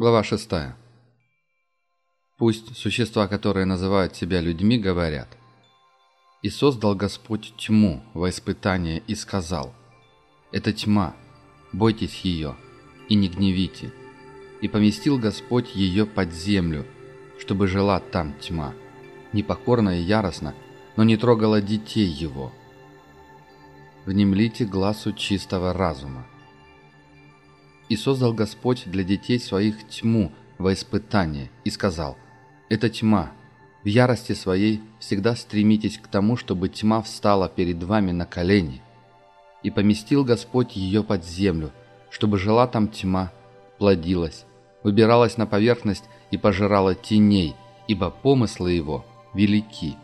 Глава 6. Пусть существа, которые называют себя людьми, говорят. «И создал Господь тьму во испытание и сказал, «Это тьма, бойтесь ее и не гневите». И поместил Господь ее под землю, чтобы жила там тьма, непокорно и яростно, но не трогала детей его. Внемлите глазу чистого разума и создал Господь для детей своих тьму во испытание и сказал «Это тьма, в ярости своей всегда стремитесь к тому, чтобы тьма встала перед вами на колени. И поместил Господь ее под землю, чтобы жила там тьма, плодилась, выбиралась на поверхность и пожирала теней, ибо помыслы его велики.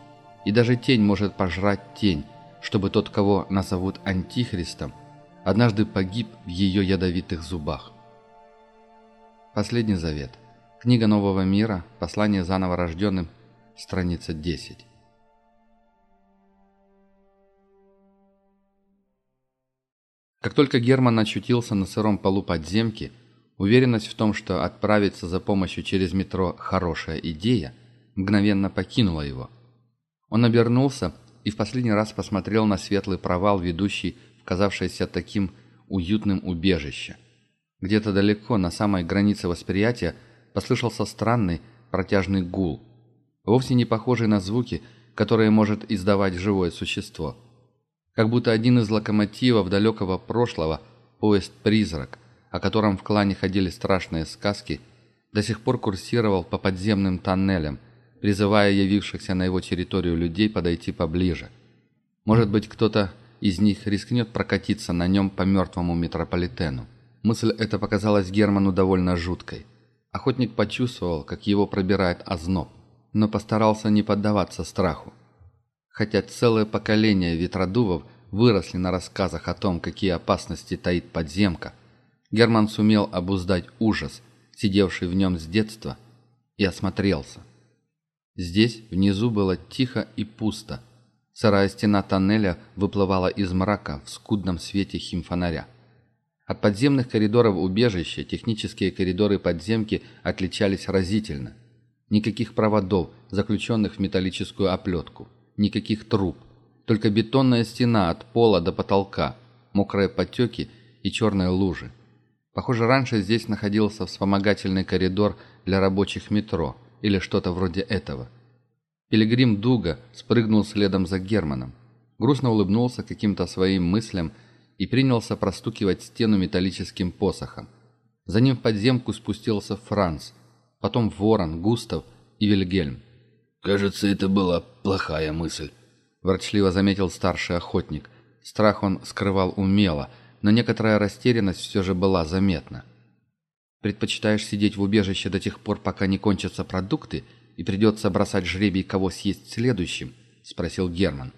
И даже тень может пожрать тень, чтобы тот, кого назовут Антихристом, однажды погиб в ее ядовитых зубах. Последний завет. Книга Нового мира. Послание заново рожденным. Страница 10. Как только Герман очутился на сыром полу подземки, уверенность в том, что отправиться за помощью через метро – хорошая идея, мгновенно покинула его. Он обернулся и в последний раз посмотрел на светлый провал, ведущий казавшееся таким уютным убежище. Где-то далеко, на самой границе восприятия, послышался странный протяжный гул, вовсе не похожий на звуки, которые может издавать живое существо. Как будто один из локомотивов далекого прошлого, поезд-призрак, о котором в клане ходили страшные сказки, до сих пор курсировал по подземным тоннелям, призывая явившихся на его территорию людей подойти поближе. Может быть, кто-то из них рискнет прокатиться на нем по мертвому метрополитену. Мысль эта показалась Герману довольно жуткой. Охотник почувствовал, как его пробирает озноб, но постарался не поддаваться страху. Хотя целое поколение ветродувов выросли на рассказах о том, какие опасности таит подземка, Герман сумел обуздать ужас, сидевший в нем с детства, и осмотрелся. Здесь внизу было тихо и пусто – Сырая стена тоннеля выплывала из мрака в скудном свете химфонаря. От подземных коридоров убежища технические коридоры подземки отличались разительно. Никаких проводов, заключенных в металлическую оплетку. Никаких труб. Только бетонная стена от пола до потолка, мокрые потеки и черные лужи. Похоже, раньше здесь находился вспомогательный коридор для рабочих метро или что-то вроде этого. Пилигрим Дуга спрыгнул следом за Германом. Грустно улыбнулся каким-то своим мыслям и принялся простукивать стену металлическим посохом. За ним в подземку спустился Франц, потом Ворон, Густав и Вильгельм. «Кажется, это была плохая мысль», – ворчливо заметил старший охотник. Страх он скрывал умело, но некоторая растерянность все же была заметна. «Предпочитаешь сидеть в убежище до тех пор, пока не кончатся продукты?» и придется бросать жребий, кого съесть следующим?» — спросил Герман.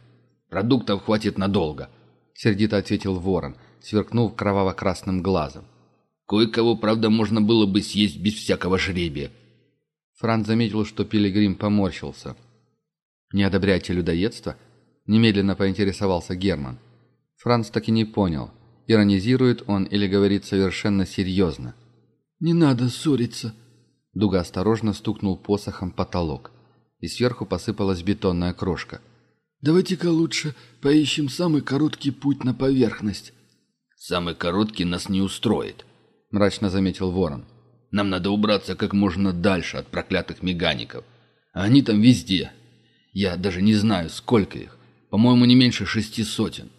«Продуктов хватит надолго», — сердито ответил ворон, сверкнув кроваво-красным глазом. «Кое-кого, правда, можно было бы съесть без всякого жребия». Франц заметил, что Пилигрим поморщился. «Не одобряйте людоедство?» — немедленно поинтересовался Герман. Франц так и не понял, иронизирует он или говорит совершенно серьезно. «Не надо ссориться», Дуга осторожно стукнул посохом потолок. И сверху посыпалась бетонная крошка. «Давайте-ка лучше поищем самый короткий путь на поверхность». «Самый короткий нас не устроит», — мрачно заметил Ворон. «Нам надо убраться как можно дальше от проклятых мегаников. они там везде. Я даже не знаю, сколько их. По-моему, не меньше шести сотен.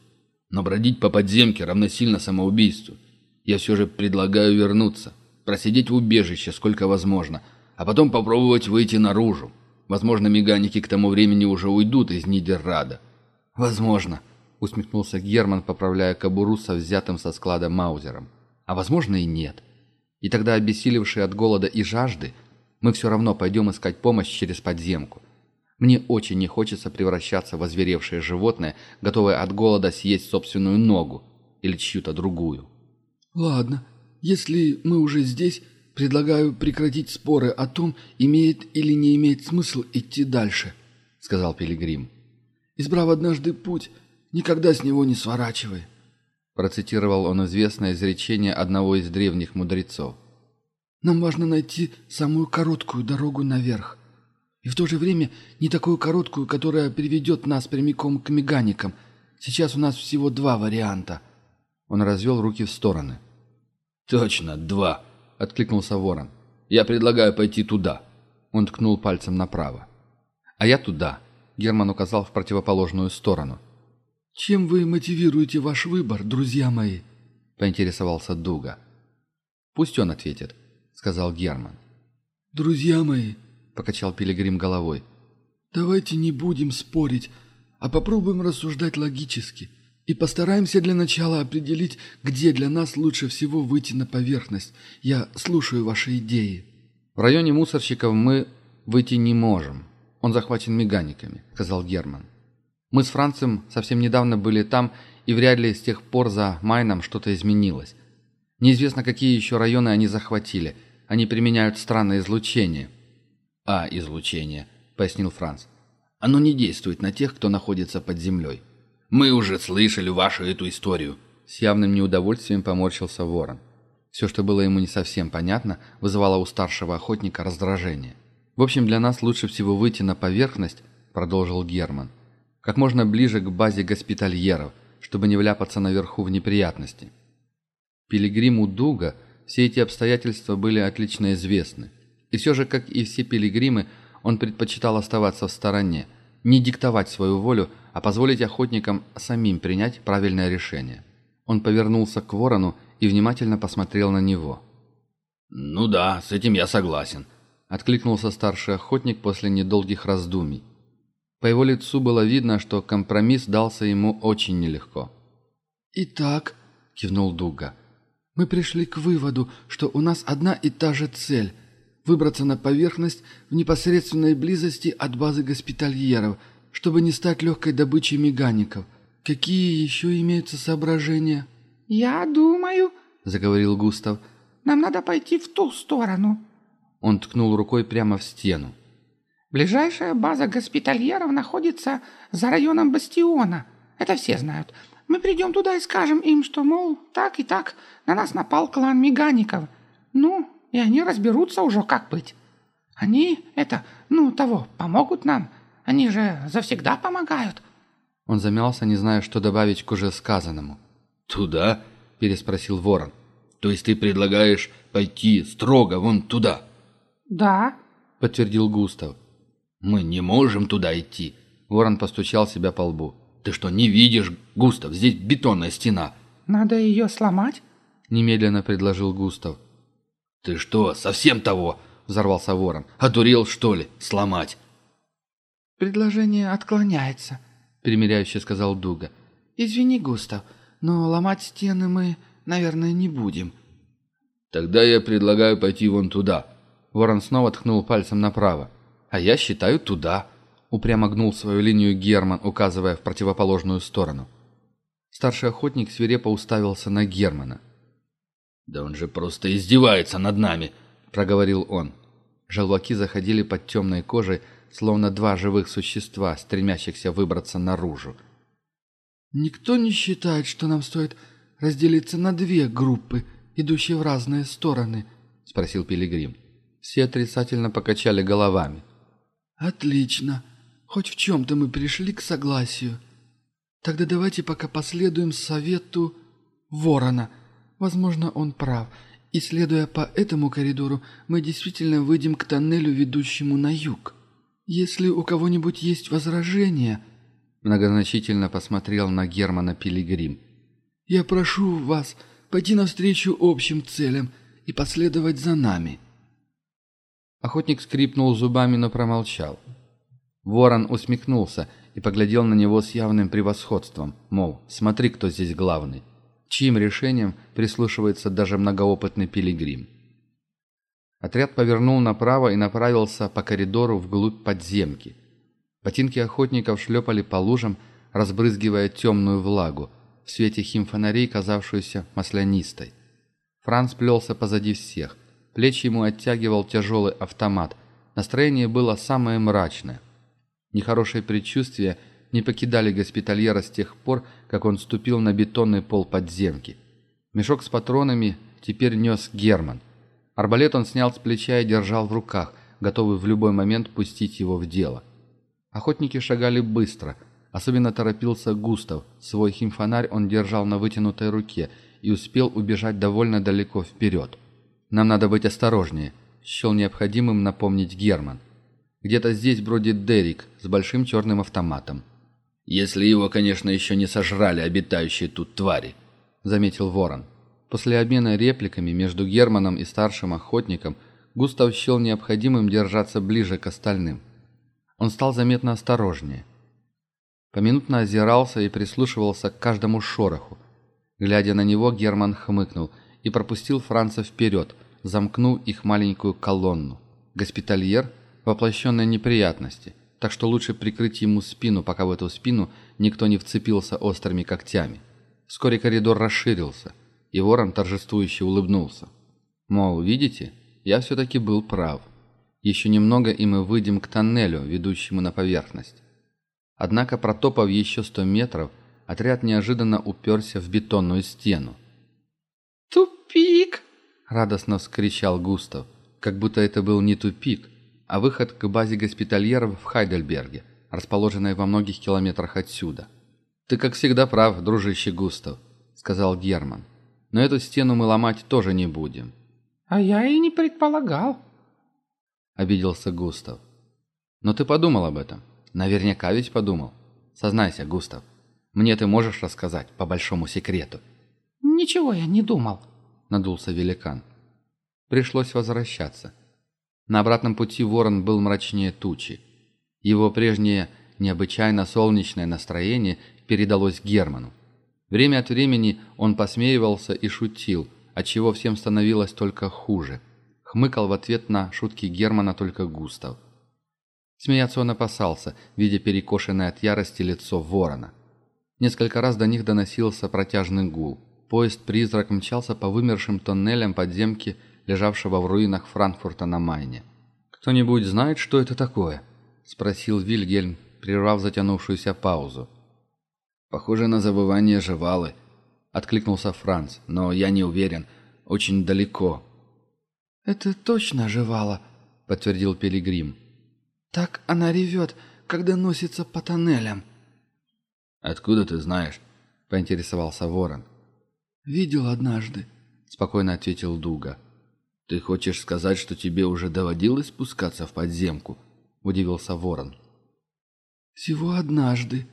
Но бродить по подземке равносильно самоубийству. Я все же предлагаю вернуться» просидеть в убежище сколько возможно, а потом попробовать выйти наружу. Возможно, меганики к тому времени уже уйдут из Нидеррада. «Возможно», — усмехнулся Герман, поправляя кобуру со взятым со склада Маузером. «А возможно и нет. И тогда, обессилевшие от голода и жажды, мы все равно пойдем искать помощь через подземку. Мне очень не хочется превращаться в озверевшее животное, готовое от голода съесть собственную ногу или чью-то другую». «Ладно», если мы уже здесь, предлагаю прекратить споры о том, имеет или не имеет смысл идти дальше», — сказал Пилигрим. «Избрав однажды путь, никогда с него не сворачивай», — процитировал он известное изречение одного из древних мудрецов. «Нам важно найти самую короткую дорогу наверх, и в то же время не такую короткую, которая приведет нас прямиком к меганикам. Сейчас у нас всего два варианта». Он развел руки в стороны. — «Точно, два», — откликнулся ворон. «Я предлагаю пойти туда». Он ткнул пальцем направо. «А я туда», — Герман указал в противоположную сторону. «Чем вы мотивируете ваш выбор, друзья мои?» — поинтересовался Дуга. «Пусть он ответит», — сказал Герман. «Друзья мои», — покачал Пилигрим головой, — «давайте не будем спорить, а попробуем рассуждать логически. И постараемся для начала определить, где для нас лучше всего выйти на поверхность. Я слушаю ваши идеи. В районе мусорщиков мы выйти не можем. Он захвачен меганиками, сказал Герман. Мы с Францем совсем недавно были там, и вряд ли с тех пор за Майном что-то изменилось. Неизвестно, какие еще районы они захватили. Они применяют странное излучение. А, излучение, пояснил Франц. Оно не действует на тех, кто находится под землей. Мы уже слышали вашу эту историю». С явным неудовольствием поморщился ворон. Все, что было ему не совсем понятно, вызывало у старшего охотника раздражение. «В общем, для нас лучше всего выйти на поверхность», — продолжил Герман. «Как можно ближе к базе госпитальеров, чтобы не вляпаться наверху в неприятности». Пилигриму Дуга все эти обстоятельства были отлично известны. И все же, как и все пилигримы, он предпочитал оставаться в стороне, не диктовать свою волю а позволить охотникам самим принять правильное решение. Он повернулся к ворону и внимательно посмотрел на него. «Ну да, с этим я согласен», — откликнулся старший охотник после недолгих раздумий. По его лицу было видно, что компромисс дался ему очень нелегко. «Итак», — кивнул Дуга, — «мы пришли к выводу, что у нас одна и та же цель — выбраться на поверхность в непосредственной близости от базы госпитальеров — чтобы не стать легкой добычей мегаников. Какие еще имеются соображения?» «Я думаю», — заговорил Густав, — «нам надо пойти в ту сторону». Он ткнул рукой прямо в стену. «Ближайшая база госпитальеров находится за районом Бастиона. Это все знают. Мы придем туда и скажем им, что, мол, так и так, на нас напал клан мегаников. Ну, и они разберутся уже, как быть. Они, это, ну, того, помогут нам» Они же завсегда помогают». Он замялся, не зная, что добавить к уже сказанному. «Туда?» – переспросил Ворон. «То есть ты предлагаешь пойти строго вон туда?» «Да», – подтвердил Густав. «Мы не можем туда идти», – Ворон постучал себя по лбу. «Ты что, не видишь, Густав? Здесь бетонная стена». «Надо ее сломать?» – немедленно предложил Густав. «Ты что, совсем того?» – взорвался Ворон. «Одурел, что ли, сломать?» предложение отклоняется», — примиряюще сказал Дуга. «Извини, Густав, но ломать стены мы, наверное, не будем». «Тогда я предлагаю пойти вон туда». Ворон снова ткнул пальцем направо. «А я считаю туда», — упрямо гнул свою линию Герман, указывая в противоположную сторону. Старший охотник свирепо уставился на Германа. «Да он же просто издевается над нами», — проговорил он. Желваки заходили под темной кожей, словно два живых существа, стремящихся выбраться наружу. «Никто не считает, что нам стоит разделиться на две группы, идущие в разные стороны?» — спросил Пилигрим. Все отрицательно покачали головами. «Отлично. Хоть в чем-то мы пришли к согласию. Тогда давайте пока последуем совету Ворона. Возможно, он прав. И следуя по этому коридору, мы действительно выйдем к тоннелю, ведущему на юг». «Если у кого-нибудь есть возражения...» Многозначительно посмотрел на Германа Пилигрим. «Я прошу вас пойти навстречу общим целям и последовать за нами». Охотник скрипнул зубами, но промолчал. Ворон усмехнулся и поглядел на него с явным превосходством, мол, смотри, кто здесь главный, чьим решением прислушивается даже многоопытный пилигрим. Отряд повернул направо и направился по коридору вглубь подземки. Ботинки охотников шлепали по лужам, разбрызгивая темную влагу, в свете химфонарей, казавшуюся маслянистой. Франц плелся позади всех. Плечи ему оттягивал тяжелый автомат. Настроение было самое мрачное. Нехорошие предчувствия не покидали госпитальера с тех пор, как он ступил на бетонный пол подземки. Мешок с патронами теперь нес Герман. Арбалет он снял с плеча и держал в руках, готовый в любой момент пустить его в дело. Охотники шагали быстро. Особенно торопился Густав. Свой химфонарь он держал на вытянутой руке и успел убежать довольно далеко вперед. «Нам надо быть осторожнее», — счел необходимым напомнить Герман. «Где-то здесь бродит Дерик с большим черным автоматом». «Если его, конечно, еще не сожрали обитающие тут твари», — заметил Ворон. После обмена репликами между Германом и старшим охотником Густав счел необходимым держаться ближе к остальным. Он стал заметно осторожнее. Поминутно озирался и прислушивался к каждому шороху. Глядя на него, Герман хмыкнул и пропустил Франца вперед, замкнув их маленькую колонну. Госпитальер – воплощенная неприятности, так что лучше прикрыть ему спину, пока в эту спину никто не вцепился острыми когтями. Вскоре коридор расширился – и ворон торжествующе улыбнулся. Мол, видите, я все-таки был прав. Еще немного, и мы выйдем к тоннелю, ведущему на поверхность. Однако, протопав еще сто метров, отряд неожиданно уперся в бетонную стену. «Тупик!» — радостно вскричал Густав, как будто это был не тупик, а выход к базе госпитальеров в Хайдельберге, расположенной во многих километрах отсюда. «Ты, как всегда, прав, дружище Густав», — сказал Герман но эту стену мы ломать тоже не будем». «А я и не предполагал», — обиделся Густав. «Но ты подумал об этом. Наверняка ведь подумал. Сознайся, Густав, мне ты можешь рассказать по большому секрету». «Ничего я не думал», — надулся великан. Пришлось возвращаться. На обратном пути ворон был мрачнее тучи. Его прежнее необычайно солнечное настроение передалось Герману. Время от времени он посмеивался и шутил, отчего всем становилось только хуже. Хмыкал в ответ на шутки Германа только Густав. Смеяться он опасался, видя перекошенное от ярости лицо ворона. Несколько раз до них доносился протяжный гул. Поезд-призрак мчался по вымершим тоннелям подземки, лежавшего в руинах Франкфурта на Майне. «Кто-нибудь знает, что это такое?» – спросил Вильгельм, прервав затянувшуюся паузу. «Похоже на забывание жевалы», — откликнулся Франц, но я не уверен, очень далеко. «Это точно жевала», — подтвердил Пилигрим. «Так она ревет, когда носится по тоннелям». «Откуда ты знаешь?» — поинтересовался Ворон. «Видел однажды», — спокойно ответил Дуга. «Ты хочешь сказать, что тебе уже доводилось спускаться в подземку?» — удивился Ворон. «Всего однажды»,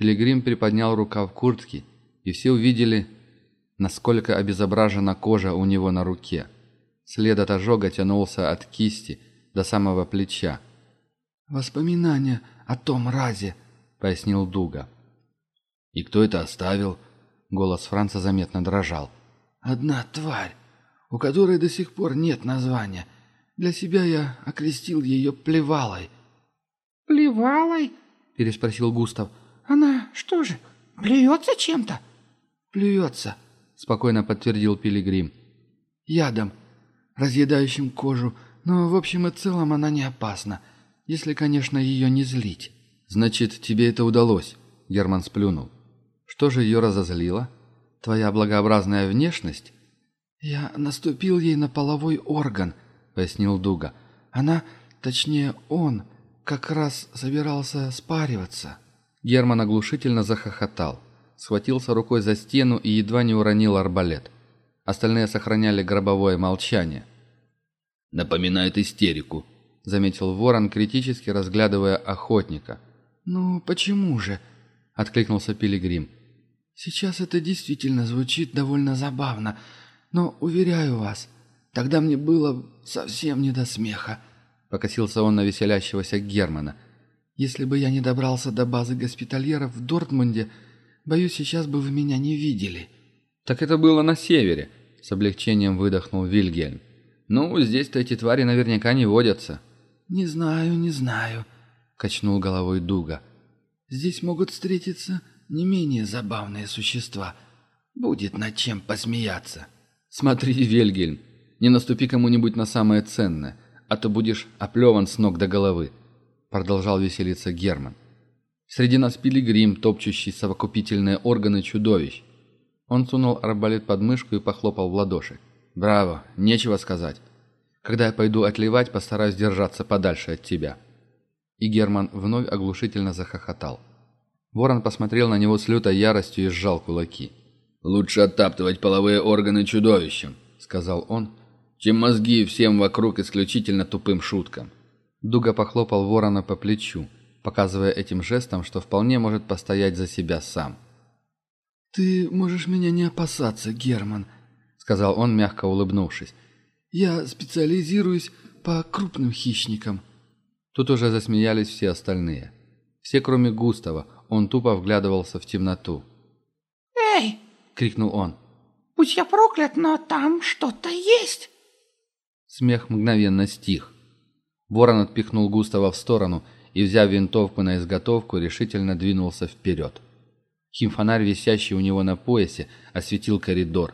Пилигрим приподнял рукав куртки, и все увидели, насколько обезображена кожа у него на руке. След от ожога тянулся от кисти до самого плеча. «Воспоминания о том разе», — пояснил Дуга. «И кто это оставил?» — голос Франца заметно дрожал. «Одна тварь, у которой до сих пор нет названия. Для себя я окрестил ее плевалой». «Плевалой?» — переспросил Густав. «Она что же, плюется чем-то?» «Плюется», — спокойно подтвердил Пилигрим. «Ядом, разъедающим кожу, но в общем и целом она не опасна, если, конечно, ее не злить». «Значит, тебе это удалось», — Герман сплюнул. «Что же ее Герман оглушительно захохотал, схватился рукой за стену и едва не уронил арбалет. Остальные сохраняли гробовое молчание. «Напоминает истерику», — заметил ворон, критически разглядывая охотника. «Ну, почему же?» — откликнулся Пилигрим. «Сейчас это действительно звучит довольно забавно, но, уверяю вас, тогда мне было совсем не до смеха», — покосился он на веселящегося Германа — если бы я не добрался до базы госпитальеров в Дортмунде, боюсь, сейчас бы вы меня не видели». «Так это было на севере», — с облегчением выдохнул Вильгельм. «Ну, здесь-то эти твари наверняка не водятся». «Не знаю, не знаю», — качнул головой Дуга. «Здесь могут встретиться не менее забавные существа. Будет над чем посмеяться». «Смотри, Вильгельм, не наступи кому-нибудь на самое ценное, а то будешь оплеван с ног до головы», продолжал веселиться Герман. Среди нас пилигрим, топчущий совокупительные органы чудовищ. Он сунул арбалет под мышку и похлопал в ладоши. «Браво! Нечего сказать. Когда я пойду отливать, постараюсь держаться подальше от тебя». И Герман вновь оглушительно захохотал. Ворон посмотрел на него с лютой яростью и сжал кулаки. «Лучше оттаптывать половые органы чудовищем», — сказал он, — «чем мозги всем вокруг исключительно тупым шуткам». Дуга похлопал ворона по плечу, показывая этим жестом, что вполне может постоять за себя сам. «Ты можешь меня не опасаться, Герман», — сказал он, мягко улыбнувшись. «Я специализируюсь по крупным хищникам». Тут уже засмеялись все остальные. Все, кроме Густава, он тупо вглядывался в темноту. «Эй!» — крикнул он. «Будь я проклят, но там что-то есть!» Смех мгновенно стих. Ворон отпихнул Густава в сторону и, взяв винтовку на изготовку, решительно двинулся вперед. Химфонарь, висящий у него на поясе, осветил коридор.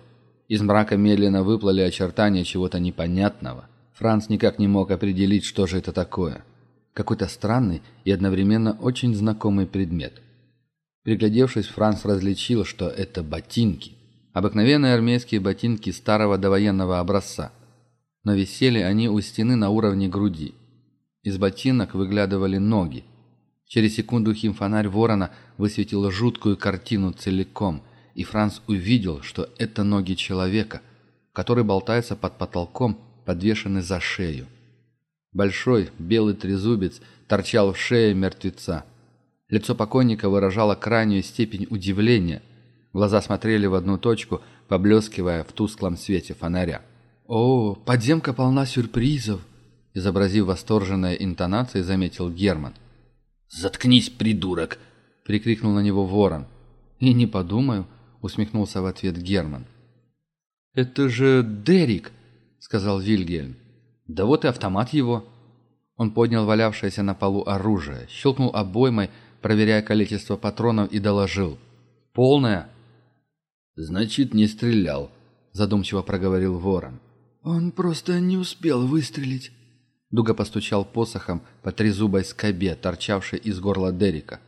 Из мрака медленно выплыли очертания чего-то непонятного. Франц никак не мог определить, что же это такое. Какой-то странный и одновременно очень знакомый предмет. Приглядевшись, Франц различил, что это ботинки. Обыкновенные армейские ботинки старого довоенного образца. Но висели они у стены на уровне груди. Из ботинок выглядывали ноги. Через секунду химфонарь ворона высветил жуткую картину целиком, и Франц увидел, что это ноги человека, который болтается под потолком, подвешенный за шею. Большой белый трезубец торчал в шее мертвеца. Лицо покойника выражало крайнюю степень удивления. Глаза смотрели в одну точку, поблескивая в тусклом свете фонаря. «О, подземка полна сюрпризов!» изобразив восторженное интонации, заметил Герман. «Заткнись, придурок!» — прикрикнул на него ворон. «И не подумаю», — усмехнулся в ответ Герман. «Это же Дерик!» — сказал Вильгельм. «Да вот и автомат его!» Он поднял валявшееся на полу оружие, щелкнул обоймой, проверяя количество патронов и доложил. «Полное!» «Значит, не стрелял», — задумчиво проговорил ворон. «Он просто не успел выстрелить», Дуга постучал посохом по трезубой скобе, торчавшей из горла Дерека.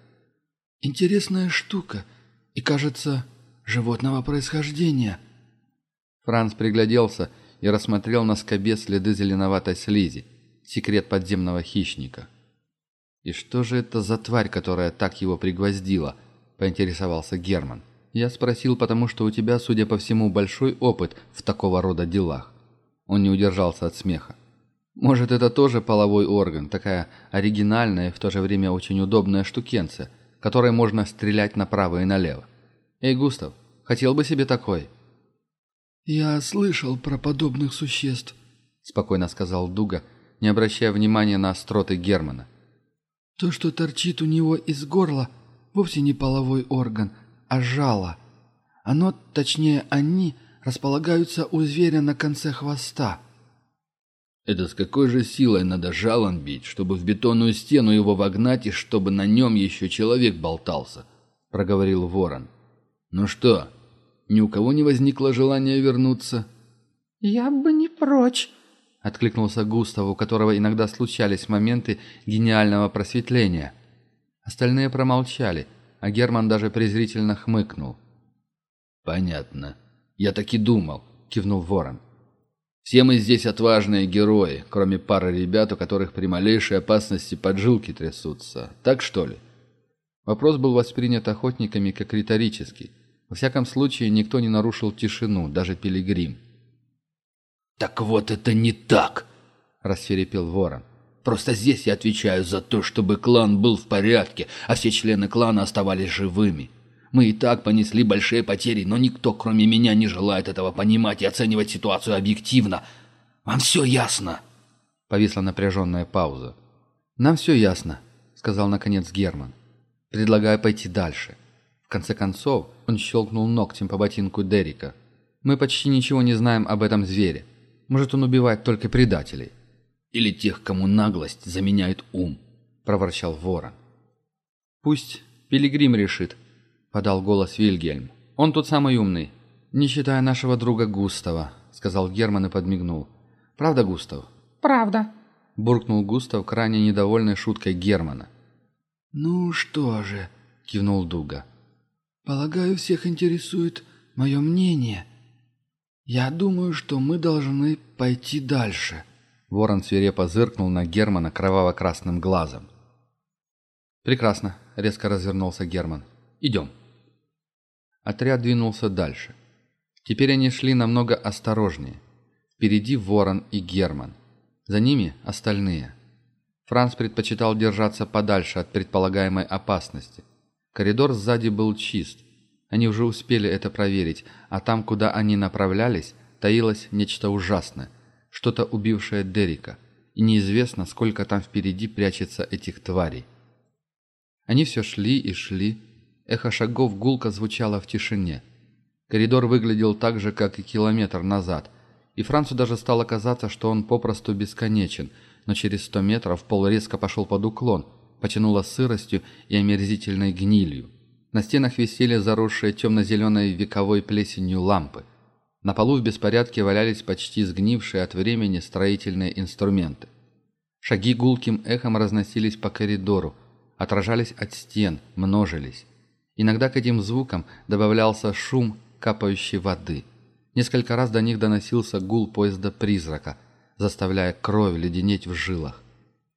«Интересная штука. И, кажется, животного происхождения». Франц пригляделся и рассмотрел на скобе следы зеленоватой слизи. Секрет подземного хищника. «И что же это за тварь, которая так его пригвоздила?» – поинтересовался Герман. «Я спросил, потому что у тебя, судя по всему, большой опыт в такого рода делах». Он не удержался от смеха. Может, это тоже половой орган, такая оригинальная и в то же время очень удобная штукенция, которой можно стрелять направо и налево. Эй, Густав, хотел бы себе такой?» «Я слышал про подобных существ», — спокойно сказал Дуга, не обращая внимания на остроты Германа. «То, что торчит у него из горла, вовсе не половой орган, а жало. Оно, точнее они, располагаются у зверя на конце хвоста». Это с какой же силой надо жалом бить, чтобы в бетонную стену его вогнать и чтобы на нем еще человек болтался?» — проговорил ворон. «Ну что, ни у кого не возникло желания вернуться?» «Я бы не прочь», — откликнулся Густав, у которого иногда случались моменты гениального просветления. Остальные промолчали, а Герман даже презрительно хмыкнул. «Понятно. Я так и думал», — кивнул ворон. Все мы здесь отважные герои, кроме пары ребят, у которых при малейшей опасности поджилки трясутся. Так что ли? Вопрос был воспринят охотниками как риторический. Во всяком случае, никто не нарушил тишину, даже пилигрим. «Так вот это не так!» – рассверепел ворон. «Просто здесь я отвечаю за то, чтобы клан был в порядке, а все члены клана оставались живыми. Мы и так понесли большие потери, но никто, кроме меня, не желает этого понимать и оценивать ситуацию объективно. Вам все ясно?» Повисла напряженная пауза. «Нам все ясно», — сказал наконец Герман. «Предлагаю пойти дальше». В конце концов, он щелкнул ногтем по ботинку Дерика. «Мы почти ничего не знаем об этом звере. Может, он убивает только предателей». «Или тех, кому наглость заменяет ум», — проворчал ворон. «Пусть Пилигрим решит», — подал голос Вильгельм. «Он тут самый умный, не считая нашего друга Густава», — сказал Герман и подмигнул. «Правда, Густав?» «Правда», — буркнул Густав, крайне недовольной шуткой Германа. «Ну что же», — кивнул Дуга. «Полагаю, всех интересует мое мнение. Я думаю, что мы должны пойти дальше». Ворон свирепо зыркнул на Германа кроваво-красным глазом. «Прекрасно», — резко развернулся Герман. «Идем» отряд двинулся дальше. Теперь они шли намного осторожнее. Впереди Ворон и Герман. За ними остальные. Франц предпочитал держаться подальше от предполагаемой опасности. Коридор сзади был чист. Они уже успели это проверить, а там, куда они направлялись, таилось нечто ужасное. Что-то убившее Дерика. И неизвестно, сколько там впереди прячется этих тварей. Они все шли и шли, эхо шагов гулко звучало в тишине. Коридор выглядел так же, как и километр назад, и Францу даже стало казаться, что он попросту бесконечен, но через сто метров пол резко пошел под уклон, потянуло сыростью и омерзительной гнилью. На стенах висели заросшие темно-зеленой вековой плесенью лампы. На полу в беспорядке валялись почти сгнившие от времени строительные инструменты. Шаги гулким эхом разносились по коридору, отражались от стен, множились. Иногда к этим звукам добавлялся шум капающей воды. Несколько раз до них доносился гул поезда-призрака, заставляя кровь леденеть в жилах.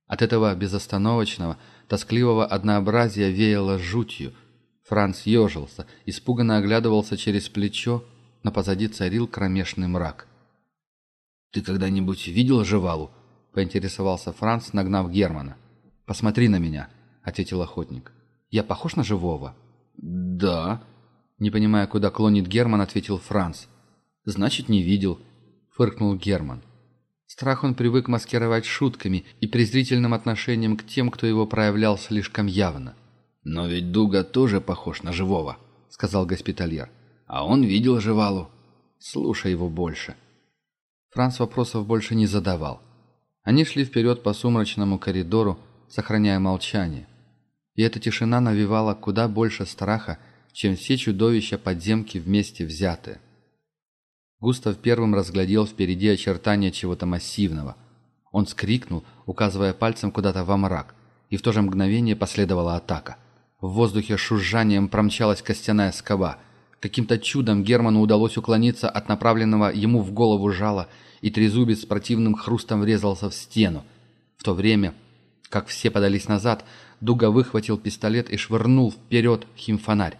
От этого безостановочного, тоскливого однообразия веяло жутью. Франц ежился, испуганно оглядывался через плечо, но позади царил кромешный мрак. «Ты когда-нибудь видел жевалу?» — поинтересовался Франц, нагнав Германа. «Посмотри на меня», — ответил охотник. «Я похож на живого?» «Да», — не понимая, куда клонит Герман, ответил Франц. «Значит, не видел», — фыркнул Герман. Страх он привык маскировать шутками и презрительным отношением к тем, кто его проявлял слишком явно. «Но ведь Дуга тоже похож на живого», — сказал госпитальер. «А он видел Живалу. Слушай его больше». Франц вопросов больше не задавал. Они шли вперед по сумрачному коридору, сохраняя молчание. И эта тишина навевала куда больше страха, чем все чудовища подземки вместе взятые. Густав первым разглядел впереди очертания чего-то массивного. Он скрикнул, указывая пальцем куда-то во мрак, и в то же мгновение последовала атака. В воздухе шужжанием промчалась костяная скоба. Каким-то чудом Герману удалось уклониться от направленного ему в голову жала, и трезубец с противным хрустом врезался в стену. В то время, как все подались назад, Дуга выхватил пистолет и швырнул вперед химфонарь.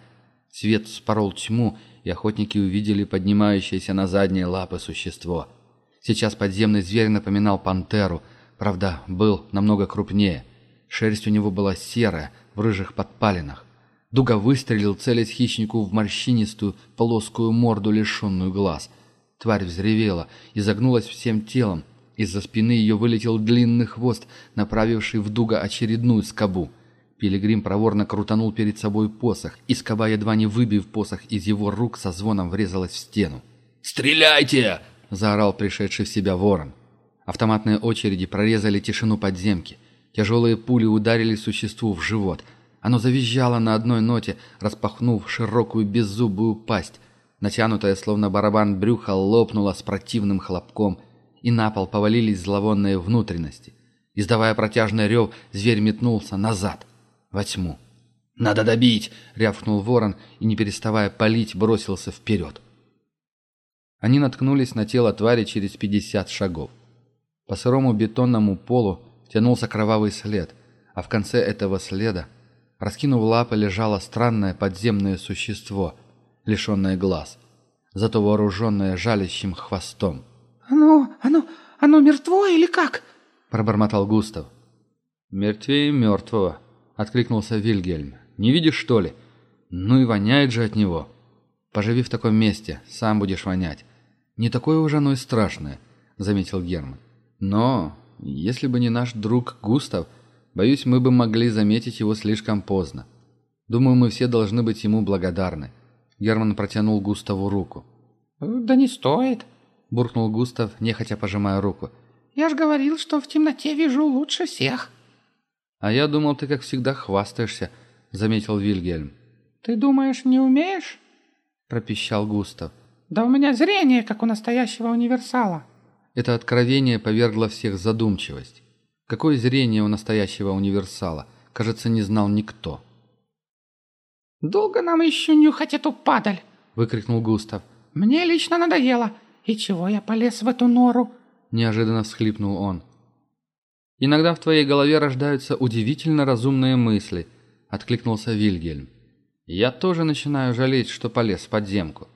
Свет спорол тьму, и охотники увидели поднимающееся на задние лапы существо. Сейчас подземный зверь напоминал пантеру, правда, был намного крупнее. Шерсть у него была серая, в рыжих подпалинах. Дуга выстрелил, целясь хищнику в морщинистую, полоскую морду, лишенную глаз. Тварь взревела, изогнулась всем телом, из-за спины ее вылетел длинный хвост, направивший в дуга очередную скобу. Пилигрим проворно крутанул перед собой посох, и скоба, едва не выбив посох из его рук, со звоном врезалась в стену. «Стреляйте!» – заорал пришедший в себя ворон. Автоматные очереди прорезали тишину подземки. Тяжелые пули ударили существу в живот. Оно завизжало на одной ноте, распахнув широкую беззубую пасть. Натянутая, словно барабан брюха, лопнула с противным хлопком – и на пол повалились зловонные внутренности. Издавая протяжный рев, зверь метнулся назад, во тьму. «Надо добить!» — рявкнул ворон и, не переставая палить, бросился вперед. Они наткнулись на тело твари через пятьдесят шагов. По сырому бетонному полу тянулся кровавый след, а в конце этого следа, раскинув лапы, лежало странное подземное существо, лишенное глаз, зато вооруженное жалящим хвостом. «Оно... оно... оно мертво или как?» – пробормотал Густав. «Мертвее мертвого», – откликнулся Вильгельм. «Не видишь, что ли? Ну и воняет же от него. Поживи в таком месте, сам будешь вонять. Не такое уж оно и страшное», – заметил Герман. «Но, если бы не наш друг Густав – Боюсь, мы бы могли заметить его слишком поздно. Думаю, мы все должны буркнул Густав, нехотя пожимая руку. «Я ж говорил, что в темноте вижу лучше всех». «А я думал, ты, как всегда, хвастаешься», — заметил Вильгельм. «Ты думаешь, не умеешь?» — пропищал Густав. «Да у меня зрение, как у настоящего универсала». Это откровение повергло всех в задумчивость. Какое зрение у настоящего универсала, кажется, не знал никто. «Долго нам еще нюхать эту падаль?» — выкрикнул Густав. «Мне лично надоело. И чего я полез в эту нору?» – неожиданно всхлипнул он. «Иногда в твоей голове рождаются удивительно разумные мысли», – откликнулся Вильгельм. «Я тоже начинаю жалеть, что полез в подземку.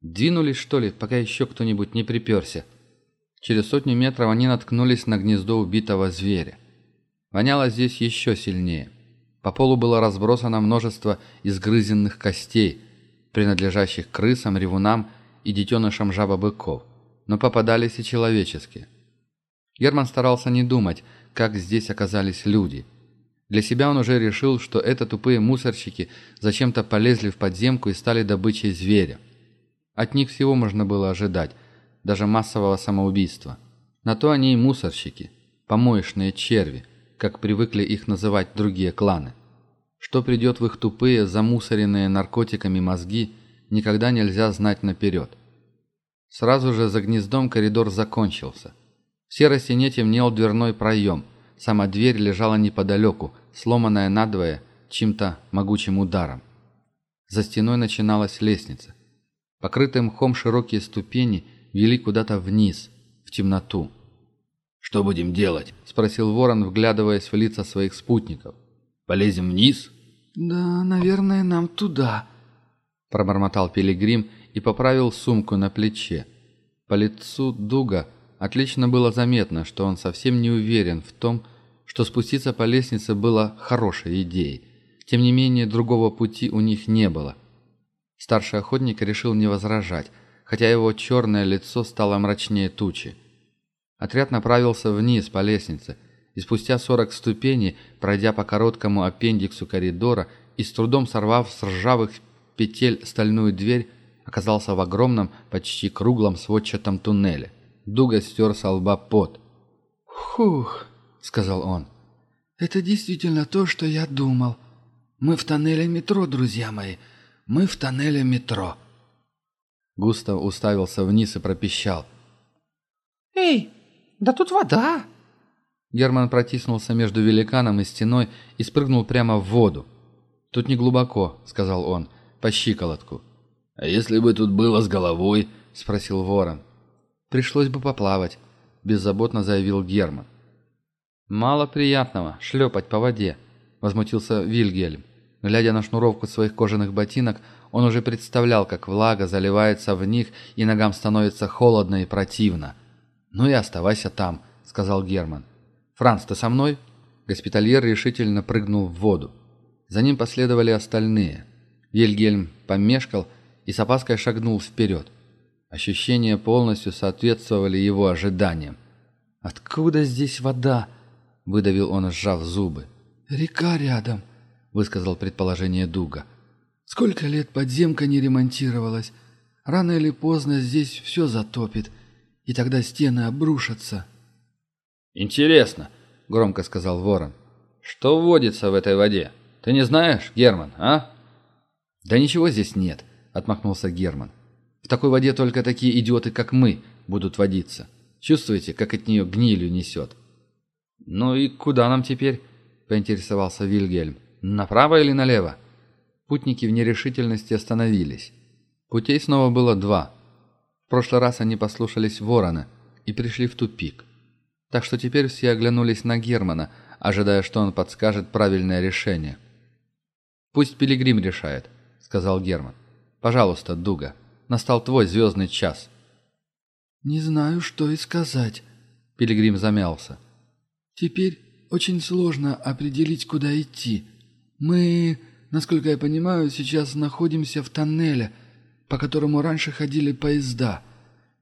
Двинулись, что ли, пока еще кто-нибудь не приперся?» Через сотню метров они наткнулись на гнездо убитого зверя. Воняло здесь еще сильнее. По полу было разбросано множество изгрызенных костей, принадлежащих крысам, ревунам и детенышам жаба-быков, но попадались и человеческие. Герман старался не думать, как здесь оказались люди. Для себя он уже решил, что это тупые мусорщики зачем-то полезли в подземку и стали добычей зверя. От них всего можно было ожидать, даже массового самоубийства. На то они и мусорщики, помоечные черви, как привыкли их называть другие кланы. Что придет в их тупые, замусоренные наркотиками мозги – никогда нельзя знать наперед. Сразу же за гнездом коридор закончился. В серой стене темнел дверной проем, сама дверь лежала неподалеку, сломанная надвое чьим-то могучим ударом. За стеной начиналась лестница. Покрытые мхом широкие ступени – вели куда-то вниз, в темноту. «Что будем делать?» – спросил ворон, вглядываясь в лица своих спутников. «Полезем вниз?» «Да, наверное, нам туда», – — пробормотал Пилигрим и поправил сумку на плече. По лицу Дуга отлично было заметно, что он совсем не уверен в том, что спуститься по лестнице было хорошей идеей. Тем не менее, другого пути у них не было. Старший охотник решил не возражать, хотя его черное лицо стало мрачнее тучи. Отряд направился вниз по лестнице, и спустя 40 ступеней, пройдя по короткому аппендиксу коридора и с трудом сорвав с ржавых петель стальную дверь, оказался в огромном, почти круглом сводчатом туннеле. Дуга стер со лба пот. «Хух!» — сказал он. «Это действительно то, что я думал. Мы в тоннеле метро, друзья мои. Мы в тоннеле метро». Густав уставился вниз и пропищал. «Эй, да тут вода!» Герман протиснулся между великаном и стеной и спрыгнул прямо в воду. «Тут не глубоко, сказал он по щиколотку. «А если бы тут было с головой?» — спросил ворон. «Пришлось бы поплавать», — беззаботно заявил Герман. «Мало приятного шлепать по воде», — возмутился Вильгельм. Глядя на шнуровку своих кожаных ботинок, он уже представлял, как влага заливается в них, и ногам становится холодно и противно. «Ну и оставайся там», — сказал Герман. «Франц, ты со мной?» Госпитальер решительно прыгнул в воду. За ним последовали остальные — Вильгельм помешкал и с опаской шагнул вперед. Ощущения полностью соответствовали его ожиданиям. «Откуда здесь вода?» – выдавил он, сжав зубы. «Река рядом», – высказал предположение Дуга. «Сколько лет подземка не ремонтировалась. Рано или поздно здесь все затопит, и тогда стены обрушатся». «Интересно», — громко сказал Ворон. «Что водится в этой воде? Ты не знаешь, Герман, а?» «Да ничего здесь нет», — отмахнулся Герман. «В такой воде только такие идиоты, как мы, будут водиться. Чувствуете, как от нее гнилью несет?» «Ну и куда нам теперь?» — поинтересовался Вильгельм. «Направо или налево?» Путники в нерешительности остановились. Путей снова было два. В прошлый раз они послушались ворона и пришли в тупик. Так что теперь все оглянулись на Германа, ожидая, что он подскажет правильное решение. «Пусть Пилигрим решает», — сказал Герман. «Пожалуйста, Дуга, настал твой звездный час». «Не знаю, что и сказать», — Пилигрим замялся. «Теперь очень сложно определить, куда идти. Мы, насколько я понимаю, сейчас находимся в тоннеле, по которому раньше ходили поезда.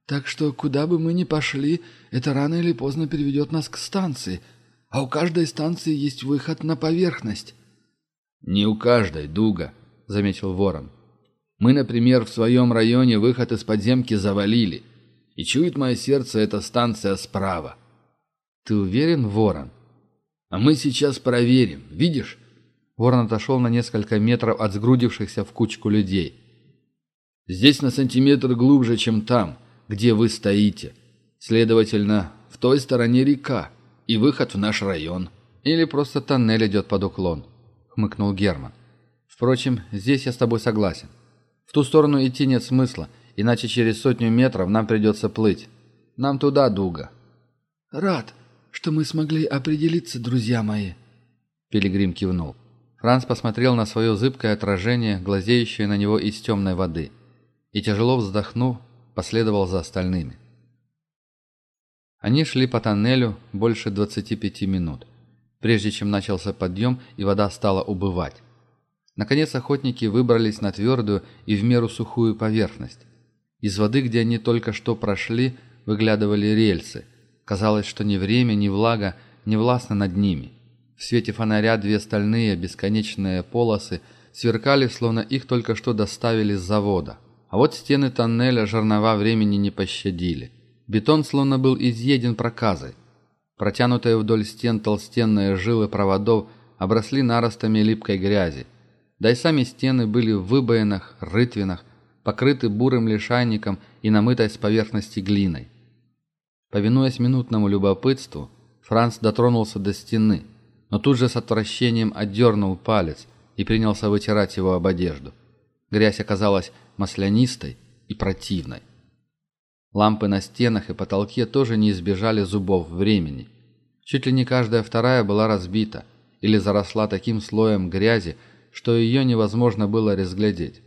Так что куда бы мы ни пошли, это рано или поздно приведет нас к станции. А у каждой станции есть выход на поверхность». «Не у каждой, Дуга», — заметил Ворон. «Мы, например, в своем районе выход из подземки завалили, и чует мое сердце эта станция справа». «Ты уверен, Ворон?» «А мы сейчас проверим, видишь?» Ворон отошел на несколько метров от сгрудившихся в кучку людей. «Здесь на сантиметр глубже, чем там, где вы стоите. Следовательно, в той стороне река и выход в наш район. Или просто тоннель идет под уклон», — хмыкнул Герман. Впрочем, здесь я с тобой согласен. В ту сторону идти нет смысла, иначе через сотню метров нам придется плыть. Нам туда, Дуга». «Рад, что мы смогли определиться, друзья мои», — Пилигрим кивнул. Франц посмотрел на свое зыбкое отражение, глазеющее на него из темной воды, и, тяжело вздохнув, последовал за остальными. Они шли по тоннелю больше 25 минут, прежде чем начался подъем и вода стала убывать. Наконец охотники выбрались на твердую и в меру сухую поверхность. Из воды, где они только что прошли, выглядывали рельсы. Казалось, что ни время, ни влага не властно над ними. В свете фонаря две стальные бесконечные полосы сверкали, словно их только что доставили с завода. А вот стены тоннеля жернова времени не пощадили. Бетон словно был изъеден проказой. Протянутые вдоль стен толстенные жилы проводов обросли наростами липкой грязи. Да и сами стены были в выбоинах, рытвинах, покрыты бурым лишайником и намытой с поверхности глиной. Повинуясь минутному любопытству, Франц дотронулся до стены, но тут же с отвращением отдернул палец и принялся вытирать его об одежду. Грязь оказалась маслянистой и противной. Лампы на стенах и потолке тоже не избежали зубов времени. Чуть ли не каждая вторая была разбита или заросла таким слоем грязи, что ее невозможно было разглядеть.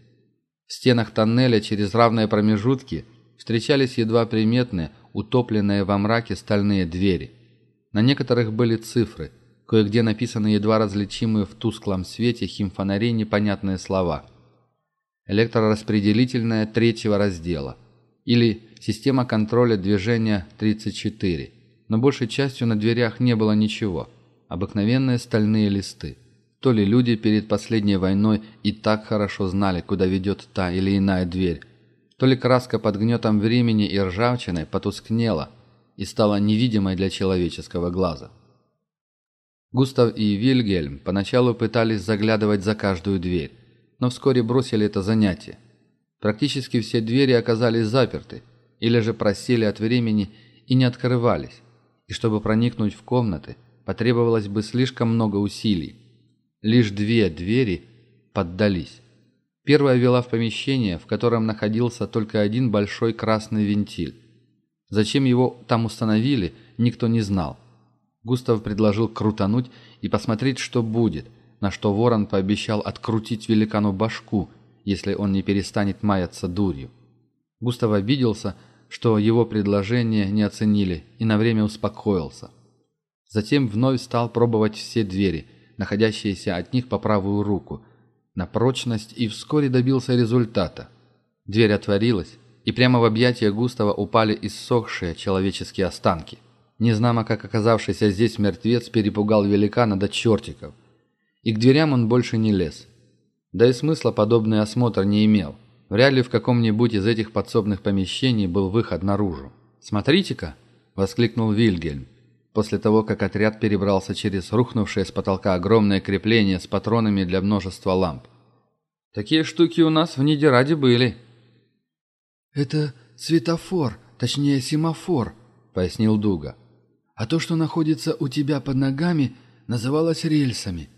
В стенах тоннеля через равные промежутки встречались едва приметные, утопленные во мраке стальные двери. На некоторых были цифры, кое-где написаны едва различимые в тусклом свете химфонарей непонятные слова. Электрораспределительная третьего раздела. Или система контроля движения 34. Но большей частью на дверях не было ничего. Обыкновенные стальные листы. То ли люди перед последней войной и так хорошо знали, куда ведет та или иная дверь, то ли краска под гнетом времени и ржавчиной потускнела и стала невидимой для человеческого глаза. Густав и Вильгельм поначалу пытались заглядывать за каждую дверь, но вскоре бросили это занятие. Практически все двери оказались заперты, или же просели от времени и не открывались, и чтобы проникнуть в комнаты, потребовалось бы слишком много усилий. Лишь две двери поддались. Первая вела в помещение, в котором находился только один большой красный вентиль. Зачем его там установили, никто не знал. Густав предложил крутануть и посмотреть, что будет, на что ворон пообещал открутить великану башку, если он не перестанет маяться дурью. Густав обиделся, что его предложение не оценили, и на время успокоился. Затем вновь стал пробовать все двери – находящиеся от них по правую руку, на прочность и вскоре добился результата. Дверь отворилась, и прямо в объятия Густава упали иссохшие человеческие останки. Незнамо как оказавшийся здесь мертвец перепугал великана до чертиков. И к дверям он больше не лез. Да и смысла подобный осмотр не имел. Вряд ли в каком-нибудь из этих подсобных помещений был выход наружу. «Смотрите-ка!» – воскликнул Вильгельм. После того, как отряд перебрался через рухнувшее с потолка огромное крепление с патронами для множества ламп. Такие штуки у нас в Нидераде были. «Это светофор, точнее семафор», — пояснил Дуга. «А то, что находится у тебя под ногами, называлось рельсами.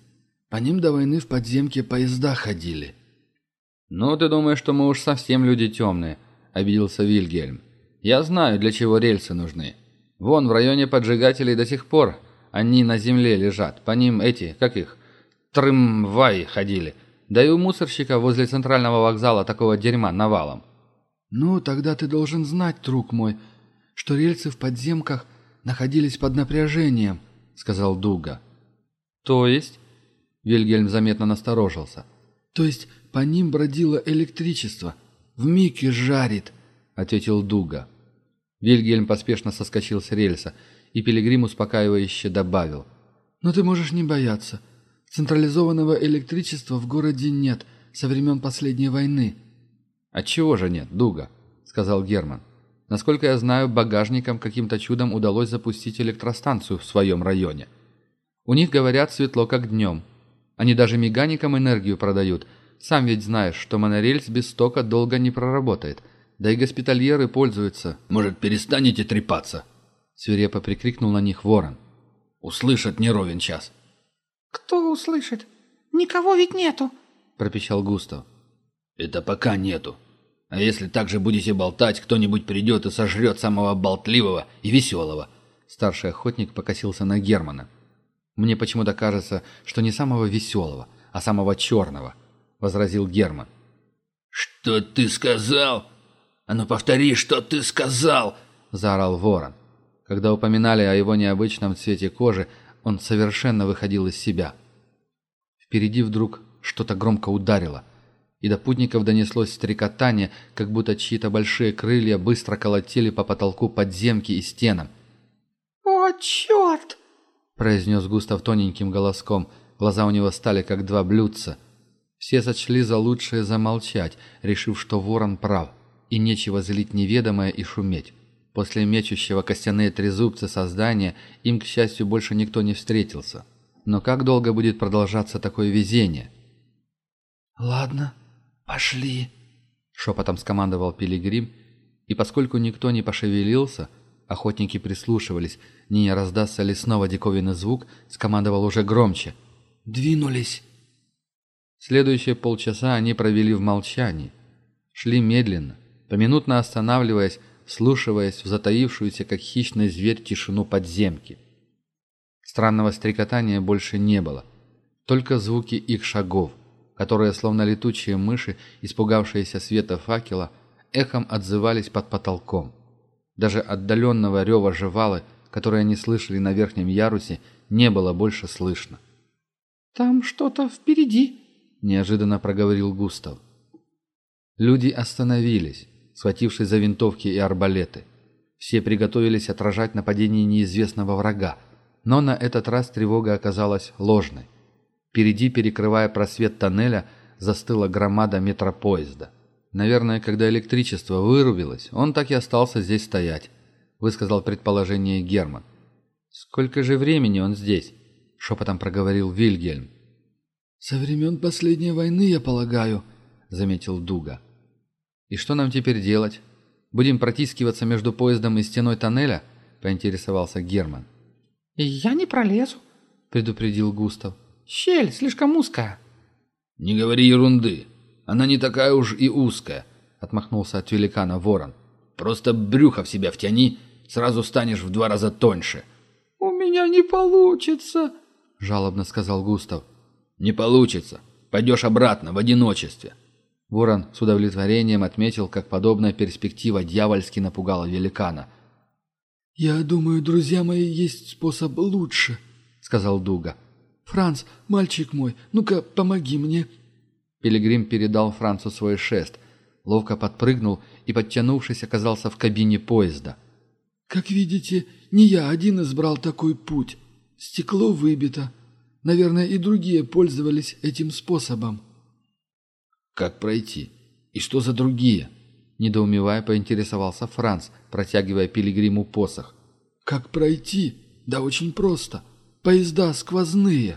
По ним до войны в подземке поезда ходили». «Ну, ты думаешь, что мы уж совсем люди темные», — обиделся Вильгельм. «Я знаю, для чего рельсы нужны. Вон в районе поджигателей до сих пор они на земле лежат. По ним эти, как их, трымвай ходили. Да и у мусорщика возле центрального вокзала такого дерьма навалом. «Ну, тогда ты должен знать, друг мой, что рельсы в подземках находились под напряжением», — сказал Дуга. «То есть?» — Вильгельм заметно насторожился. «То есть по ним бродило электричество. В мике жарит», — ответил Дуга. Вильгельм поспешно соскочил с рельса, и Пилигрим успокаивающе добавил. «Но ты можешь не бояться. Централизованного электричества в городе нет со времен последней войны». «Отчего же нет, Дуга?» — сказал Герман. «Насколько я знаю, багажникам каким-то чудом удалось запустить электростанцию в своем районе. У них, говорят, светло как днем. Они даже меганикам энергию продают. Сам ведь знаешь, что монорельс без тока долго не проработает. Да и госпитальеры пользуются. Может, перестанете трепаться?» Свирепо прикрикнул на них ворон. «Услышат не ровен час». «Кто услышит? Никого ведь нету!» пропищал Густав. «Это пока нету. А если так же будете болтать, кто-нибудь придет и сожрет самого болтливого и веселого». Старший охотник покосился на Германа. «Мне почему-то кажется, что не самого веселого, а самого черного», — возразил Герман. «Что ты сказал?» «А ну повтори, что ты сказал!» — заорал ворон. Когда упоминали о его необычном цвете кожи, он совершенно выходил из себя. Впереди вдруг что-то громко ударило, и до путников донеслось стрекотание, как будто чьи-то большие крылья быстро колотили по потолку подземки и стенам. «О, черт!» — произнес Густав тоненьким голоском. Глаза у него стали как два блюдца. Все сочли за лучшее замолчать, решив, что ворон прав — и нечего злить неведомое и шуметь. После мечущего костяные трезубцы создания им, к счастью, больше никто не встретился. Но как долго будет продолжаться такое везение? «Ладно, пошли», — шепотом скомандовал Пилигрим, и поскольку никто не пошевелился, охотники прислушивались, не раздастся ли снова диковинный звук, скомандовал уже громче. «Двинулись!» Следующие полчаса они провели в молчании. Шли медленно, поминутно останавливаясь, слушаясь в затаившуюся, как хищный зверь, тишину подземки. Странного стрекотания больше не было, только звуки их шагов, которые, словно летучие мыши, испугавшиеся света факела, эхом отзывались под потолком. Даже отдаленного рева жевалы, который они слышали на верхнем ярусе, не было больше слышно. «Там что-то впереди», — неожиданно проговорил Густав. Люди остановились, схватившись за винтовки и арбалеты. Все приготовились отражать нападение неизвестного врага, но на этот раз тревога оказалась ложной. Впереди, перекрывая просвет тоннеля, застыла громада метропоезда. «Наверное, когда электричество вырубилось, он так и остался здесь стоять», — высказал предположение Герман. «Сколько же времени он здесь?» — шепотом проговорил Вильгельм. «Со времен последней войны, я полагаю», — заметил Дуга. «И что нам теперь делать? Будем протискиваться между поездом и стеной тоннеля?» – поинтересовался Герман. «Я не пролезу», – предупредил Густав. «Щель слишком узкая». «Не говори ерунды. Она не такая уж и узкая», – отмахнулся от великана ворон. «Просто Ворон с удовлетворением отметил, как подобная перспектива дьявольски напугала великана. «Я думаю, друзья мои, есть способ лучше», — сказал Дуга. «Франц, мальчик мой, ну-ка помоги мне». Пилигрим передал Францу свой шест, ловко подпрыгнул и, подтянувшись, оказался в кабине поезда. «Как видите, не я один избрал такой путь. Стекло выбито. Наверное, и другие пользовались этим способом». «Как пройти? И что за другие?» Недоумевая, поинтересовался Франц, протягивая пилигриму посох. «Как пройти? Да очень просто. Поезда сквозные.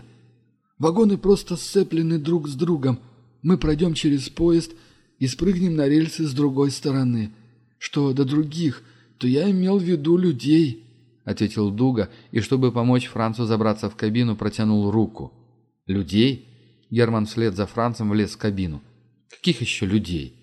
Вагоны просто сцеплены друг с другом. Мы пройдем через поезд и спрыгнем на рельсы с другой стороны. Что до других, то я имел в виду людей», — ответил Дуга, и, чтобы помочь Францу забраться в кабину, протянул руку. «Людей?» Герман вслед за Францем влез в кабину каких еще людей?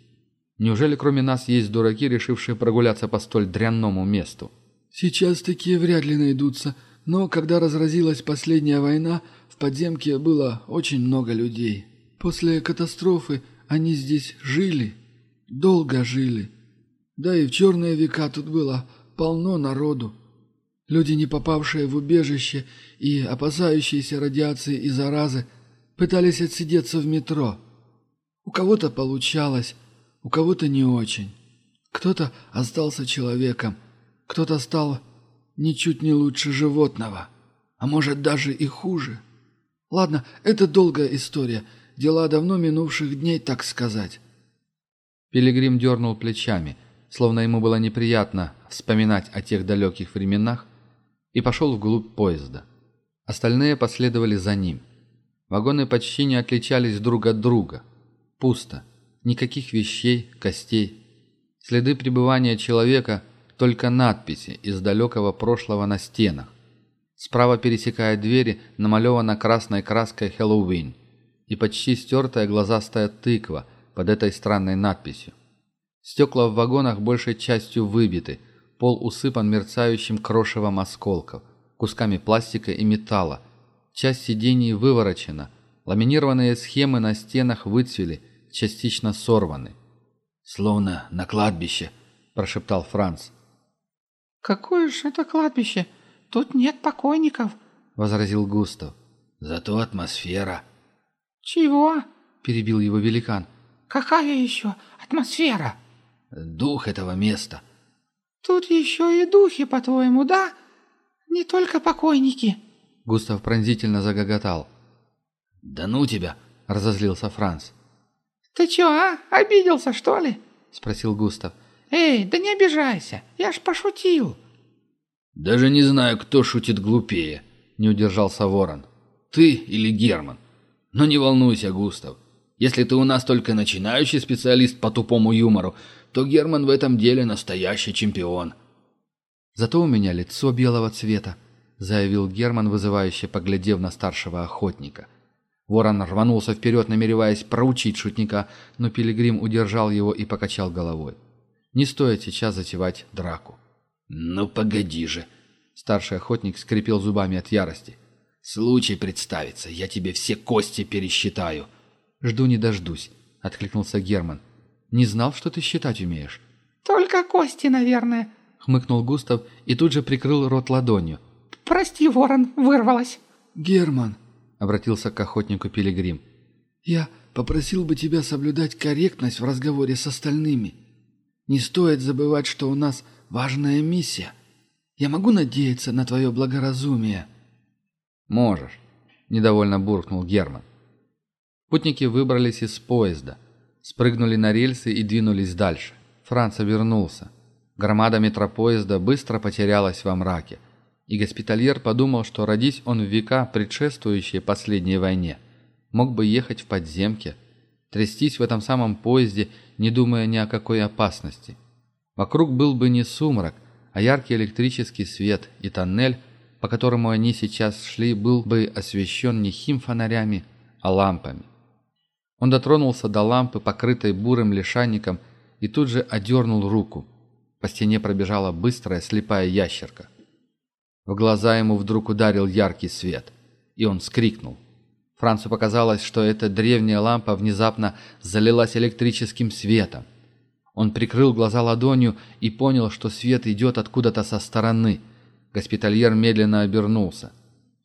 Неужели кроме нас есть дураки, решившие прогуляться по столь дрянному месту? Сейчас такие вряд ли найдутся, но когда разразилась последняя война, в подземке было очень много людей. После катастрофы они здесь жили, долго жили. Да и в черные века тут было полно народу. Люди, не попавшие в убежище и опасающиеся радиации и заразы, пытались отсидеться в метро – у кого-то получалось, у кого-то не очень. Кто-то остался человеком, кто-то стал ничуть не лучше животного, а может даже и хуже. Ладно, это долгая история, дела давно минувших дней, так сказать. Пилигрим дернул плечами, словно ему было неприятно вспоминать о тех далеких временах, и пошел вглубь поезда. Остальные последовали за ним. Вагоны почти не отличались друг от друга – Пусто. Никаких вещей, костей. Следы пребывания человека – только надписи из далекого прошлого на стенах. Справа пересекая двери, намалевана красной краской «Хэллоуин» и почти стертая глазастая тыква под этой странной надписью. Стекла в вагонах большей частью выбиты, пол усыпан мерцающим крошевом осколков, кусками пластика и металла. Часть сидений выворочена, ламинированные схемы на стенах выцвели – частично сорваны. «Словно на кладбище», – прошептал Франц. «Какое же это кладбище? Тут нет покойников», – возразил Густав. «Зато атмосфера». «Чего?» – перебил его великан. «Какая еще атмосфера?» «Дух этого места». «Тут еще и духи, по-твоему, да? Не только покойники». Густав пронзительно загоготал. «Да ну тебя!» – разозлился Франц. «Ты чё, а? Обиделся, что ли?» — спросил Густав. «Эй, да не обижайся, я ж пошутил!» «Даже не знаю, кто шутит глупее», — не удержался Ворон. «Ты или Герман? Но не волнуйся, Густав. Если ты у нас только начинающий специалист по тупому юмору, то Герман в этом деле настоящий чемпион». «Зато у меня лицо белого цвета», — заявил Герман, вызывающе поглядев на старшего охотника — Ворон рванулся вперед, намереваясь проучить шутника, но Пилигрим удержал его и покачал головой. Не стоит сейчас затевать драку. «Ну погоди же!» Старший охотник скрипел зубами от ярости. «Случай представится, я тебе все кости пересчитаю!» «Жду не дождусь», — откликнулся Герман. «Не знал, что ты считать умеешь». «Только кости, наверное», — хмыкнул Густав и тут же прикрыл рот ладонью. «Прости, ворон, вырвалась». «Герман», обратился к охотнику Пилигрим. «Я попросил бы тебя соблюдать корректность в разговоре с остальными. Не стоит забывать, что у нас важная миссия. Я могу надеяться на твое благоразумие?» «Можешь», — недовольно буркнул Герман. Путники выбрались из поезда, спрыгнули на рельсы и двинулись дальше. Франц обернулся. Громада метропоезда быстро потерялась во мраке — и госпитальер подумал, что родись он в века, предшествующие последней войне, мог бы ехать в подземке, трястись в этом самом поезде, не думая ни о какой опасности. Вокруг был бы не сумрак, а яркий электрический свет, и тоннель, по которому они сейчас шли, был бы освещен не хим-фонарями, а лампами. Он дотронулся до лампы, покрытой бурым лишайником, и тут же одернул руку. По стене пробежала быстрая слепая ящерка. В глаза В глаза ему вдруг ударил яркий свет, и он вскрикнул. Францу показалось, что эта древняя лампа внезапно залилась электрическим светом. Он прикрыл глаза ладонью и понял, что свет идет откуда-то со стороны. Госпитальер медленно обернулся.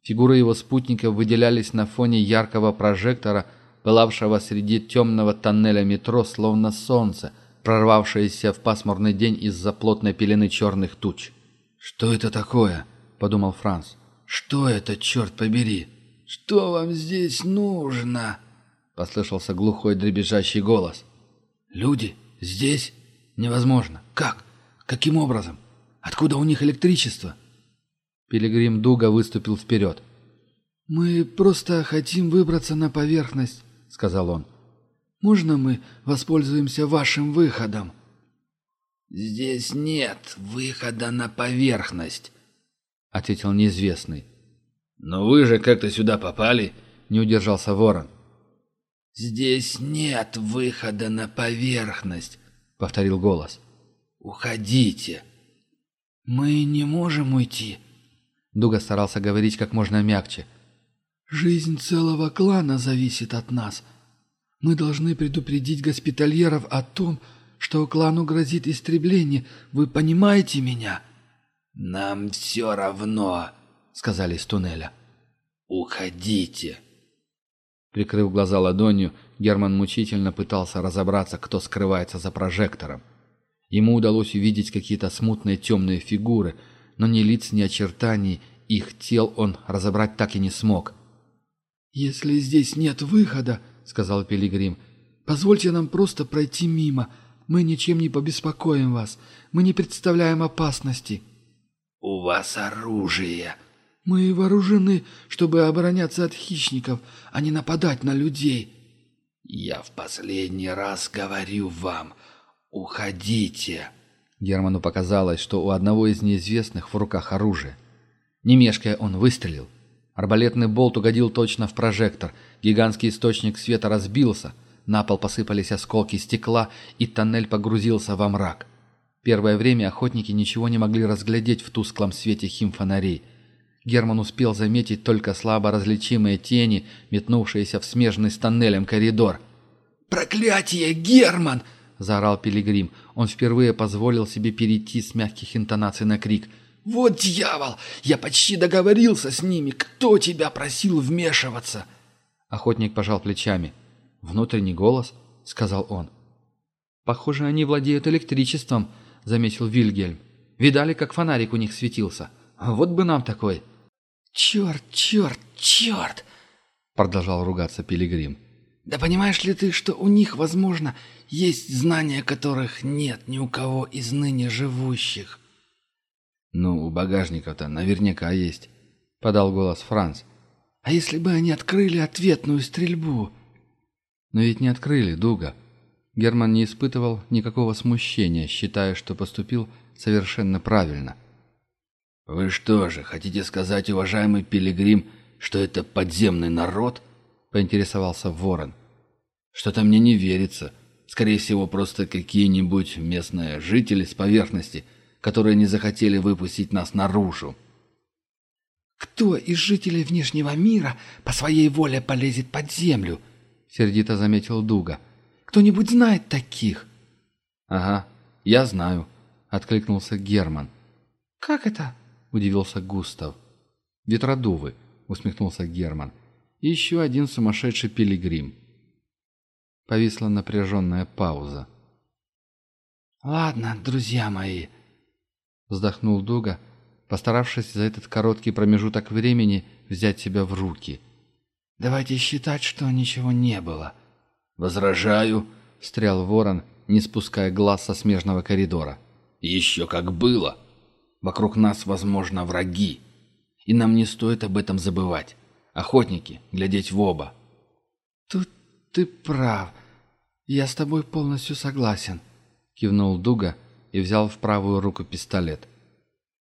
Фигуры его спутников выделялись на фоне яркого прожектора, пылавшего среди темного тоннеля метро, словно солнце, прорвавшееся в пасмурный день из-за плотной пелены черных туч. «Что это такое?» — подумал Франц. «Что это, черт побери? Что вам здесь нужно?» — послышался глухой дребезжащий голос. «Люди? Здесь? Невозможно. Как? Каким образом? Откуда у них электричество?» Пилигрим Дуга выступил вперед. «Мы просто хотим выбраться на поверхность», — сказал он. «Можно мы воспользуемся вашим выходом?» «Здесь нет выхода на поверхность», — ответил неизвестный. «Но вы же как-то сюда попали?» — не удержался ворон. «Здесь нет выхода на поверхность», — повторил голос. «Уходите». «Мы не можем уйти», — Дуга старался говорить как можно мягче. «Жизнь целого клана зависит от нас. Мы должны предупредить госпитальеров о том, что клану грозит истребление. Вы понимаете меня?» «Нам все равно», — сказали из туннеля. «Уходите». Прикрыв глаза ладонью, Герман мучительно пытался разобраться, кто скрывается за прожектором. Ему удалось увидеть какие-то смутные темные фигуры, но ни лиц, ни очертаний их тел он разобрать так и не смог. «Если здесь нет выхода», — сказал Пилигрим, — «позвольте нам просто пройти мимо. Мы ничем не побеспокоим вас. Мы не представляем опасности». «У вас оружие!» «Мы вооружены, чтобы обороняться от хищников, а не нападать на людей!» «Я в последний раз говорю вам, уходите!» Герману показалось, что у одного из неизвестных в руках оружие. Не мешкая, он выстрелил. Арбалетный болт угодил точно в прожектор. Гигантский источник света разбился. На пол посыпались осколки стекла, и тоннель погрузился во мрак. Первое время охотники ничего не могли разглядеть в тусклом свете химфонарей. Герман успел заметить только слабо различимые тени, метнувшиеся в смежный с тоннелем коридор. «Проклятие, Герман!» – заорал Пилигрим. Он впервые позволил себе перейти с мягких интонаций на крик. «Вот дьявол! Я почти договорился с ними! Кто тебя просил вмешиваться?» Охотник пожал плечами. «Внутренний голос», – сказал он. «Похоже, они владеют электричеством», заметил Вильгельм. «Видали, как фонарик у них светился? А вот бы нам такой!» «Черт, черт, черт!» — продолжал ругаться Пилигрим. «Да понимаешь ли ты, что у них, возможно, есть знания, которых нет ни у кого из ныне живущих?» «Ну, у багажников-то наверняка есть», — подал голос Франц. «А если бы они открыли ответную стрельбу?» «Но ведь не открыли, Дуга», Герман не испытывал никакого смущения, считая, что поступил совершенно правильно. «Вы что же, хотите сказать, уважаемый пилигрим, что это подземный народ?» — поинтересовался Ворон. «Что-то мне не верится. Скорее всего, просто какие-нибудь местные жители с поверхности, которые не захотели выпустить нас наружу». «Кто из жителей внешнего мира по своей воле полезет под землю?» — сердито заметил Дуга. — кто-нибудь знает таких?» «Ага, я знаю», — откликнулся Герман. «Как это?» — удивился Густав. «Ветродувы», — усмехнулся Герман. «И еще один сумасшедший пилигрим». Повисла напряженная пауза. «Ладно, друзья мои», — вздохнул Дуга, постаравшись за этот короткий промежуток времени взять себя в руки. «Давайте считать, что ничего не было». «Возражаю», — стрял ворон, не спуская глаз со смежного коридора. «Еще как было. Вокруг нас, возможно, враги. И нам не стоит об этом забывать. Охотники, глядеть в оба». «Тут ты прав. Я с тобой полностью согласен», — кивнул Дуга и взял в правую руку пистолет.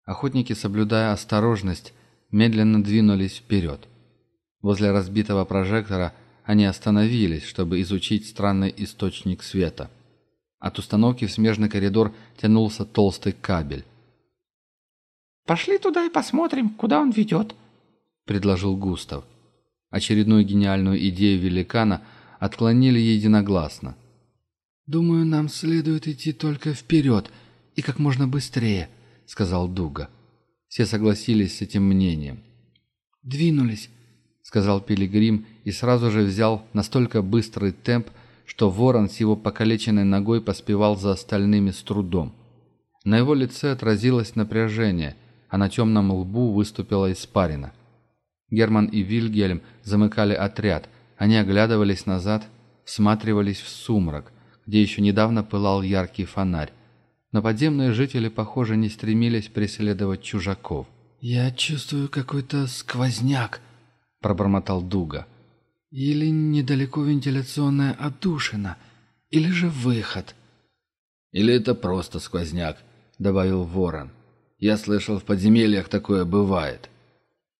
Охотники, соблюдая осторожность, медленно двинулись вперед. Возле разбитого прожектора — они остановились, чтобы изучить странный источник света. От установки в смежный коридор тянулся толстый кабель. «Пошли туда и посмотрим, куда он ведет», — предложил Густав. Очередную гениальную идею великана отклонили единогласно. «Думаю, нам следует идти только вперед и как можно быстрее», — сказал Дуга. Все согласились с этим мнением. «Двинулись», — сказал Пилигрим и сразу же взял настолько быстрый темп, что ворон с его покалеченной ногой поспевал за остальными с трудом. На его лице отразилось напряжение, а на темном лбу выступила испарина. Герман и Вильгельм замыкали отряд, они оглядывались назад, всматривались в сумрак, где еще недавно пылал яркий фонарь. Но подземные жители, похоже, не стремились преследовать чужаков. «Я чувствую какой-то сквозняк», – пробормотал Дуга. Или недалеко вентиляционная отдушина, или же выход. «Или это просто сквозняк», — добавил Ворон. «Я слышал, в подземельях такое бывает».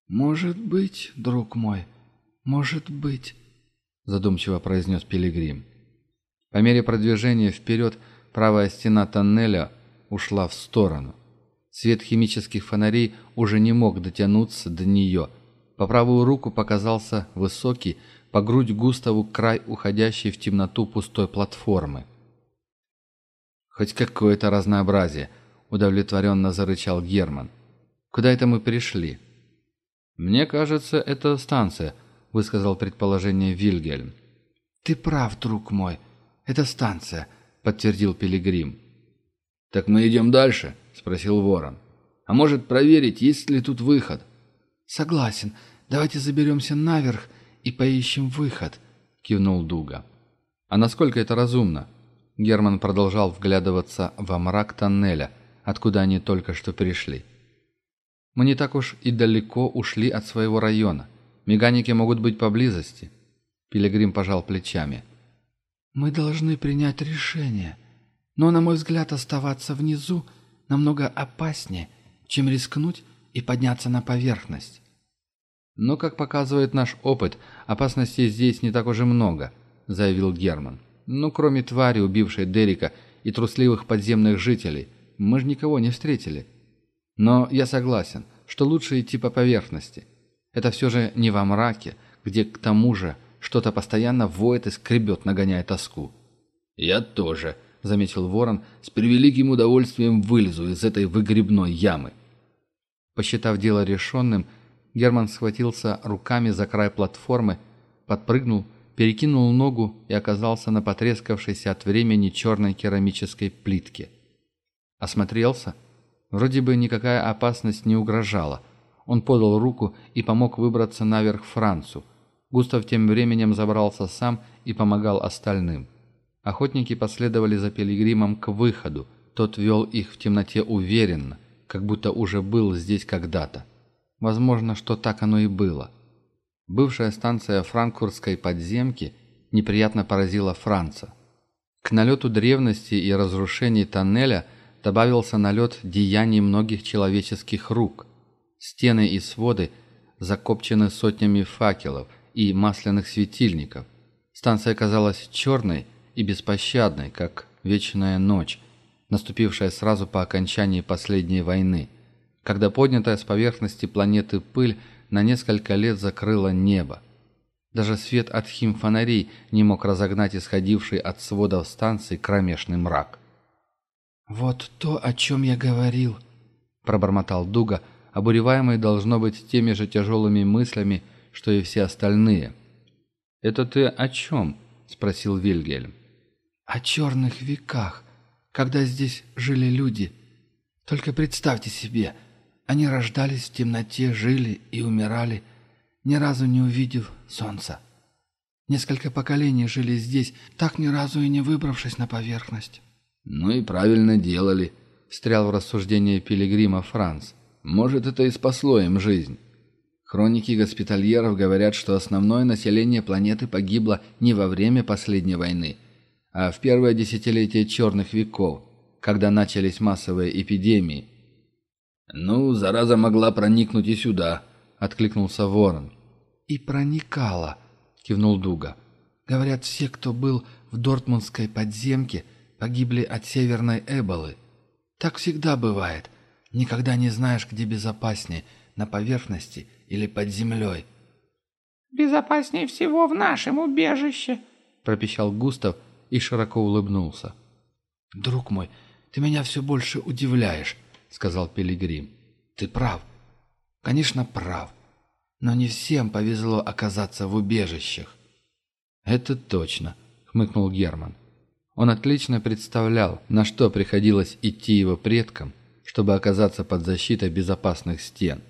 «Может быть, друг мой, может быть», — задумчиво произнес Пилигрим. По мере продвижения вперед правая стена тоннеля ушла в сторону. Свет химических фонарей уже не мог дотянуться до нее. По правую руку показался высокий, по грудь Густаву край уходящей в темноту пустой платформы. «Хоть какое-то разнообразие», — удовлетворенно зарычал Герман. «Куда это мы перешли?» «Мне кажется, это станция», — высказал предположение Вильгельм. «Ты прав, друг мой. Это станция», — подтвердил Пилигрим. «Так мы идем дальше?» — спросил Ворон. «А может, проверить, есть ли тут выход?» «Согласен. Давайте заберемся наверх и поищем выход», — кивнул Дуга. «А насколько это разумно?» Герман продолжал вглядываться во мрак тоннеля, откуда они только что перешли. «Мы не так уж и далеко ушли от своего района. Меганики могут быть поблизости». Пилигрим пожал плечами. «Мы должны принять решение. Но, на мой взгляд, оставаться внизу намного опаснее, чем рискнуть и подняться на поверхность». Но, как показывает наш опыт, опасностей здесь не так уж и много, заявил Герман. Ну, кроме твари, убившей Дерека, и трусливых подземных жителей, мы же никого не встретили. Но я согласен, что лучше идти по поверхности. Это все же не во мраке, где к тому же что-то постоянно воет и скребет, нагоняя тоску. «Я тоже», — заметил ворон, — «с превеликим удовольствием вылезу из этой выгребной ямы». Посчитав дело решенным, — Герман схватился руками за край платформы, подпрыгнул, перекинул ногу и оказался на потрескавшейся от времени черной керамической плитке. Осмотрелся. Вроде бы никакая опасность не угрожала. Он подал руку и помог выбраться наверх Францу. Густав тем временем забрался сам и помогал остальным. Охотники последовали за пилигримом к выходу. Тот вел их в темноте уверенно, как будто уже был здесь когда-то. Возможно, что так оно и было. Бывшая станция Франкфуртской подземки неприятно поразила Франца. К налету древности и разрушений тоннеля добавился налет деяний многих человеческих рук. Стены и своды закопчены сотнями факелов и масляных светильников. Станция казалась черной и беспощадной, как вечная ночь, наступившая сразу по окончании последней войны – когда поднятая с поверхности планеты пыль на несколько лет закрыла небо. Даже свет от химфонарей не мог разогнать исходивший от сводов станции кромешный мрак. «Вот то, о чем я говорил», — пробормотал Дуга, обуреваемый, должно быть, теми же тяжелыми мыслями, что и все остальные. «Это ты о чем?» — спросил Вильгельм. «О черных веках, когда здесь жили люди. Только представьте себе...» Они рождались в темноте, жили и умирали, ни разу не увидев солнца. Несколько поколений жили здесь, так ни разу и не выбравшись на поверхность. «Ну и правильно делали», — встрял в рассуждение пилигрима Франц. «Может, это и спасло им жизнь». Хроники госпитальеров говорят, что основное население планеты погибло не во время последней войны, а в первое десятилетие черных веков, когда начались массовые эпидемии – ну, зараза могла проникнуть и сюда, откликнулся Ворон. И проникала, кивнул Дуга. Говорят, все, кто был в Дортмундской подземке, погибли от северной Эболы. Так всегда бывает. Никогда не знаешь, где безопаснее, на поверхности или под землей. «Безопаснее всего в нашем убежище», — пропищал Густав и широко улыбнулся. «Друг мой, ты меня все больше удивляешь. — сказал Пилигрим. «Ты прав. Конечно, прав. Но не всем повезло оказаться в убежищах». «Это точно», — хмыкнул Герман. Он отлично представлял, на что приходилось идти его предкам, чтобы оказаться под защитой безопасных стен.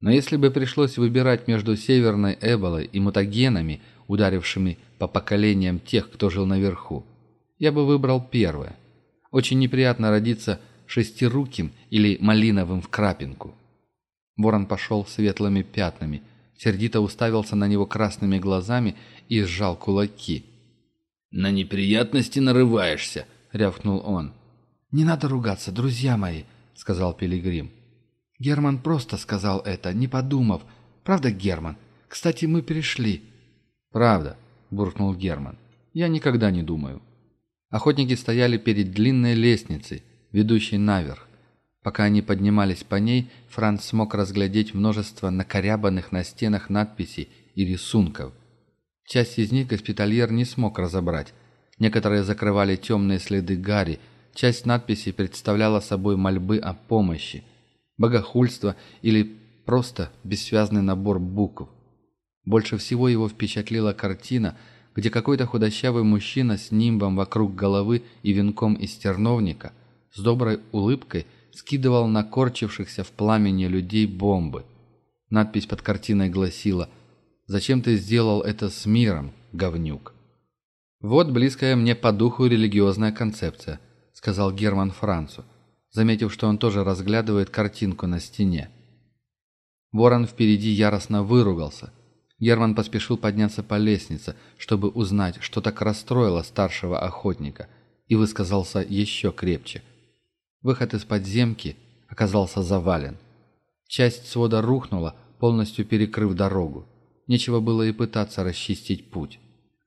Но если бы пришлось выбирать между Северной Эболой и мутагенами, ударившими по поколениям тех, кто жил наверху, я бы выбрал первое. Очень неприятно родиться шестируким или малиновым в крапинку. Ворон пошел светлыми пятнами, сердито уставился на него красными глазами и сжал кулаки. «На неприятности нарываешься», — рявкнул он. «Не надо ругаться, друзья мои», — сказал Пилигрим. «Герман просто сказал это, не подумав. Правда, Герман? Кстати, мы перешли». «Правда», — буркнул Герман. «Я никогда не думаю». Охотники стояли перед длинной лестницей, ведущей наверх. Пока они поднимались по ней, Франц смог разглядеть множество накорябанных на стенах надписей и рисунков. Часть из них госпитальер не смог разобрать. Некоторые закрывали темные следы Гарри, часть надписей представляла собой мольбы о помощи, богохульство или просто бессвязный набор букв. Больше всего его впечатлила картина, где какой-то худощавый мужчина с нимбом вокруг головы и венком из терновника – с доброй улыбкой скидывал на корчившихся в пламени людей бомбы. Надпись под картиной гласила «Зачем ты сделал это с миром, говнюк?» «Вот близкая мне по духу религиозная концепция», — сказал Герман Францу, заметив, что он тоже разглядывает картинку на стене. Ворон впереди яростно выругался. Герман поспешил подняться по лестнице, чтобы узнать, что так расстроило старшего охотника, и высказался еще крепче — Выход из подземки оказался завален. Часть свода рухнула, полностью перекрыв дорогу. Нечего было и пытаться расчистить путь.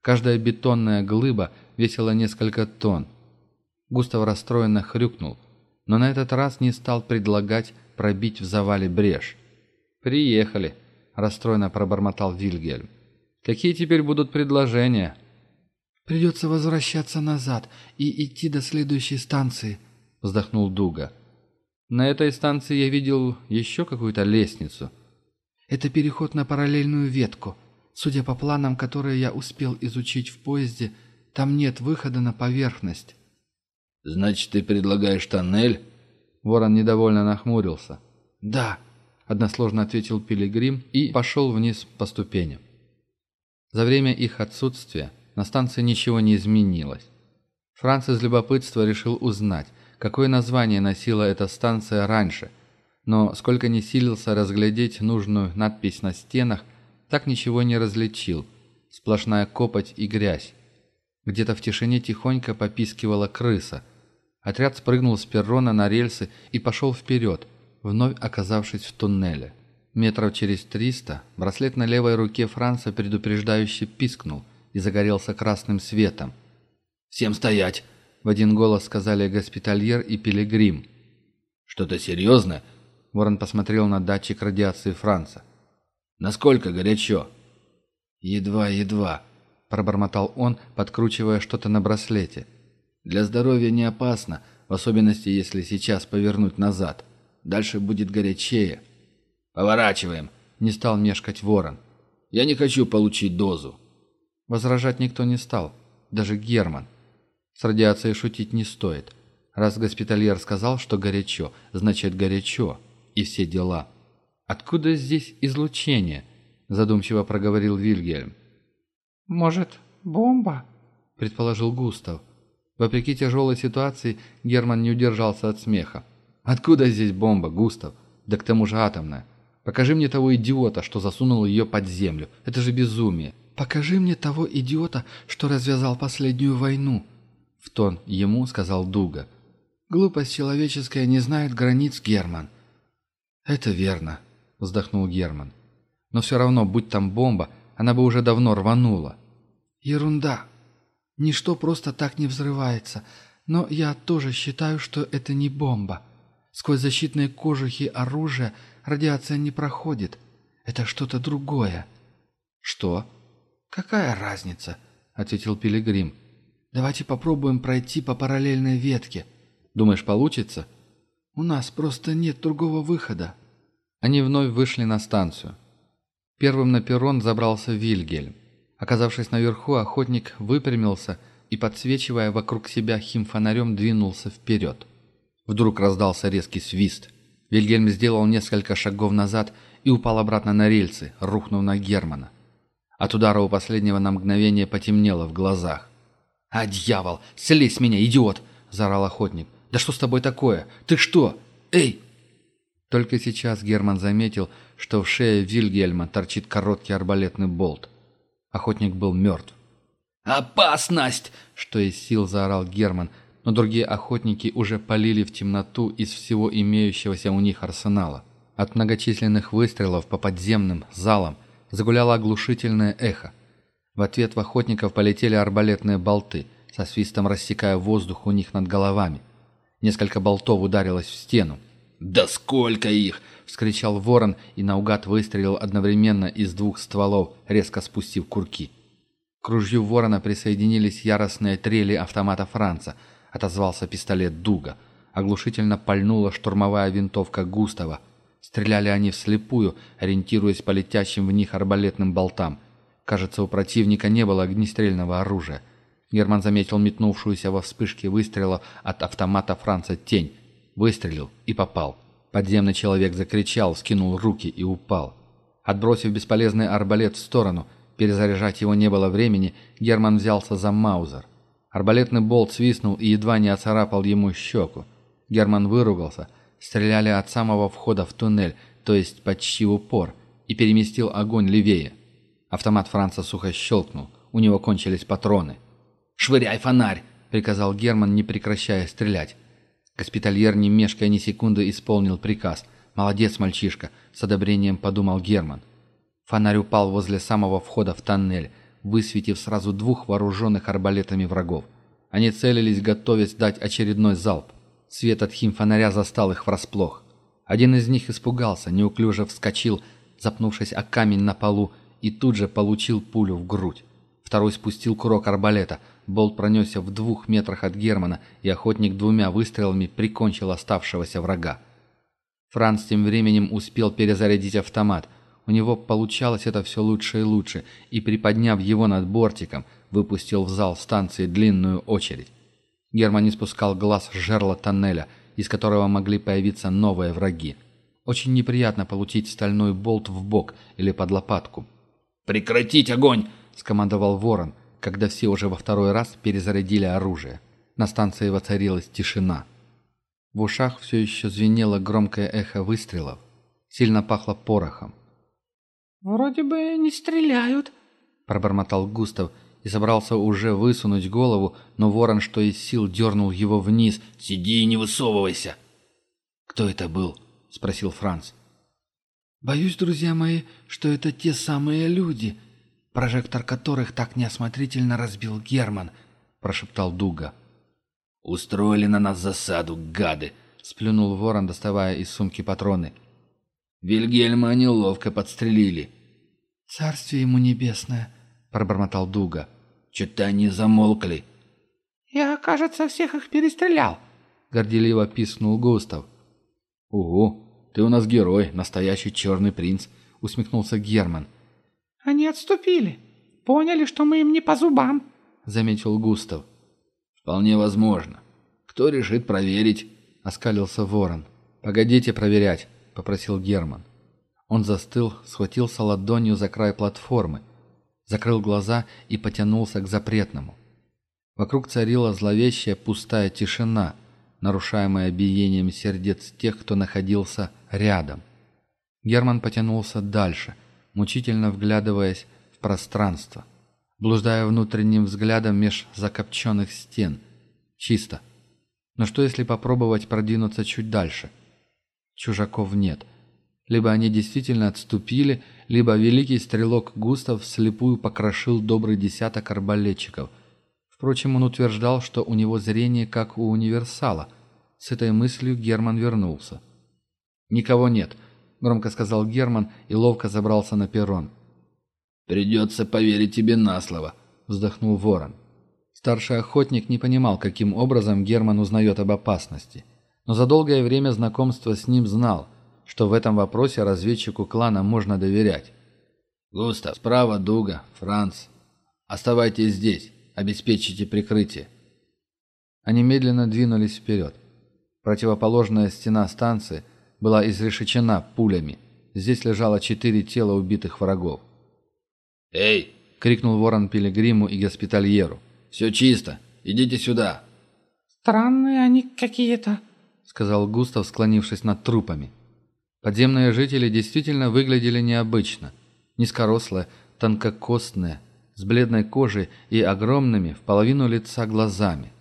Каждая бетонная глыба весила несколько тонн. Густав расстроенно хрюкнул, но на этот раз не стал предлагать пробить в завале брешь. «Приехали», – расстроенно пробормотал Вильгельм. «Какие теперь будут предложения?» «Придется возвращаться назад и идти до следующей станции», вздохнул Дуга. «На этой станции я видел еще какую-то лестницу». «Это переход на параллельную ветку. Судя по планам, которые я успел изучить в поезде, там нет выхода на поверхность». «Значит, ты предлагаешь тоннель?» Ворон недовольно нахмурился. «Да», — односложно ответил Пилигрим и пошел вниз по ступеням. За время их отсутствия на станции ничего не изменилось. Франц из любопытства решил узнать, какое название носила эта станция раньше, но сколько не силился разглядеть нужную надпись на стенах, так ничего не различил. Сплошная копоть и грязь. Где-то в тишине тихонько попискивала крыса. Отряд спрыгнул с перрона на рельсы и пошел вперед, вновь оказавшись в туннеле. Метров через триста браслет на левой руке Франца предупреждающе пискнул и загорелся красным светом. «Всем стоять!» в один голос сказали госпитальер и пилигрим. «Что-то серьезное? Ворон посмотрел на датчик радиации Франца. «Насколько горячо?» «Едва, едва», — пробормотал он, подкручивая что-то на браслете. «Для здоровья не опасно, в особенности, если сейчас повернуть назад. Дальше будет горячее». «Поворачиваем», — не стал мешкать ворон. «Я не хочу получить дозу». Возражать никто не стал, даже Герман. С радиацией шутить не стоит. Раз госпитальер сказал, что горячо, значит горячо. И все дела. «Откуда здесь излучение?» – задумчиво проговорил Вильгельм. «Может, бомба?» – предположил Густав. Вопреки тяжелой ситуации, Герман не удержался от смеха. «Откуда здесь бомба, Густав? Да к тому же атомная. Покажи мне того идиота, что засунул ее под землю. Это же безумие!» «Покажи мне того идиота, что развязал последнюю войну!» — в тон ему сказал Дуга. «Глупость человеческая не знает границ, Герман». «Это верно», — вздохнул Герман. «Но все равно, будь там бомба, она бы уже давно рванула». «Ерунда. Ничто просто так не взрывается. Но я тоже считаю, что это не бомба. Сквозь защитные кожухи оружия радиация не проходит. Это что-то другое». «Что?» «Какая разница?» — ответил Пилигрим. Давайте попробуем пройти по параллельной ветке. Думаешь, получится? У нас просто нет другого выхода. Они вновь вышли на станцию. Первым на перрон забрался Вильгельм. Оказавшись наверху, охотник выпрямился и, подсвечивая вокруг себя химфонарем, двинулся вперед. Вдруг раздался резкий свист. Вильгельм сделал несколько шагов назад и упал обратно на рельсы, рухнув на Германа. От удара у последнего на мгновение потемнело в глазах. «А, дьявол! Слезь с меня, идиот!» – заорал охотник. «Да что с тобой такое? Ты что? Эй!» Только сейчас Герман заметил, что в шее Вильгельма торчит короткий арбалетный болт. Охотник был мертв. «Опасность!» – что из сил заорал Герман, но другие охотники уже полили в темноту из всего имеющегося у них арсенала. От многочисленных выстрелов по подземным залам загуляло оглушительное эхо – в ответ в охотников полетели арбалетные болты, со свистом рассекая воздух у них над головами. Несколько болтов ударилось в стену. «Да сколько их!» — вскричал ворон и наугад выстрелил одновременно из двух стволов, резко спустив курки. К ружью ворона присоединились яростные трели автомата Франца. Отозвался пистолет Дуга. Оглушительно пальнула штурмовая винтовка Густава. Стреляли они вслепую, ориентируясь по летящим в них арбалетным болтам — Кажется, у противника не было огнестрельного оружия. Герман заметил метнувшуюся во вспышке выстрела от автомата Франца тень. Выстрелил и попал. Подземный человек закричал, скинул руки и упал. Отбросив бесполезный арбалет в сторону, перезаряжать его не было времени, Герман взялся за Маузер. Арбалетный болт свистнул и едва не оцарапал ему щеку. Герман выругался. Стреляли от самого входа в туннель, то есть почти в упор, и переместил огонь левее. Автомат Франца сухо щелкнул. У него кончились патроны. «Швыряй фонарь!» — приказал Герман, не прекращая стрелять. Госпитальер, не мешкая ни секунды, исполнил приказ. «Молодец, мальчишка!» — с одобрением подумал Герман. Фонарь упал возле самого входа в тоннель, высветив сразу двух вооруженных арбалетами врагов. Они целились, готовясь дать очередной залп. Свет от химфонаря застал их врасплох. Один из них испугался, неуклюже вскочил, запнувшись о камень на полу, и тут же получил пулю в грудь. Второй спустил курок арбалета. Болт пронесся в двух метрах от Германа, и охотник двумя выстрелами прикончил оставшегося врага. Франц тем временем успел перезарядить автомат. У него получалось это все лучше и лучше, и, приподняв его над бортиком, выпустил в зал станции длинную очередь. Герман не спускал глаз с жерла тоннеля, из которого могли появиться новые враги. Очень неприятно получить стальной болт в бок или под лопатку. «Прекратить огонь!» – скомандовал Ворон, когда все уже во второй раз перезарядили оружие. На станции воцарилась тишина. В ушах все еще звенело громкое эхо выстрелов. Сильно пахло порохом. «Вроде бы не стреляют», – пробормотал Густав и собрался уже высунуть голову, но ворон, что из сил, дернул его вниз. «Сиди и не высовывайся!» «Кто это был?» – спросил Франц. Боюсь, друзья мои, что это те самые люди, прожектор которых так неосмотрительно разбил Герман, прошептал Дуга. Устроили на нас засаду, гады, сплюнул Ворон, доставая из сумки патроны. Вильгельма они ловко подстрелили. Царствие ему небесное, пробормотал Дуга. Чита они замолкли. Я, кажется, всех их перестрелял, горделиво пискнул Густав. Угу, ты у нас герой, настоящий черный принц», — усмехнулся Герман. «Они отступили. Поняли, что мы им не по зубам», — заметил Густав. «Вполне возможно. Кто решит проверить?» — оскалился ворон. «Погодите проверять», — попросил Герман. Он застыл, схватился ладонью за край платформы, закрыл глаза и потянулся к запретному. Вокруг царила зловещая пустая тишина, нарушаемая биением сердец тех, кто находился рядом. Герман потянулся дальше, мучительно вглядываясь в пространство, блуждая внутренним взглядом меж закопченных стен. Чисто. Но что если попробовать продвинуться чуть дальше? Чужаков нет. Либо они действительно отступили, либо великий стрелок Густав слепую покрошил добрый десяток арбалетчиков. Впрочем, он утверждал, что у него зрение как у универсала. С этой мыслью Герман вернулся. «Никого нет», — громко сказал Герман и ловко забрался на перрон. «Придется поверить тебе на слово», — вздохнул Ворон. Старший охотник не понимал, каким образом Герман узнает об опасности. Но за долгое время знакомства с ним знал, что в этом вопросе разведчику клана можно доверять. «Густав, справа Дуга, Франц. Оставайтесь здесь, обеспечите прикрытие». Они медленно двинулись вперед. Противоположная стена станции была изрешечена пулями. Здесь лежало четыре тела убитых врагов. «Эй!» — крикнул ворон Пилигриму и госпитальеру. «Все чисто! Идите сюда!» «Странные они какие-то!» — сказал Густав, склонившись над трупами. Подземные жители действительно выглядели необычно. Низкорослые, тонкокостные, с бледной кожей и огромными в половину лица глазами.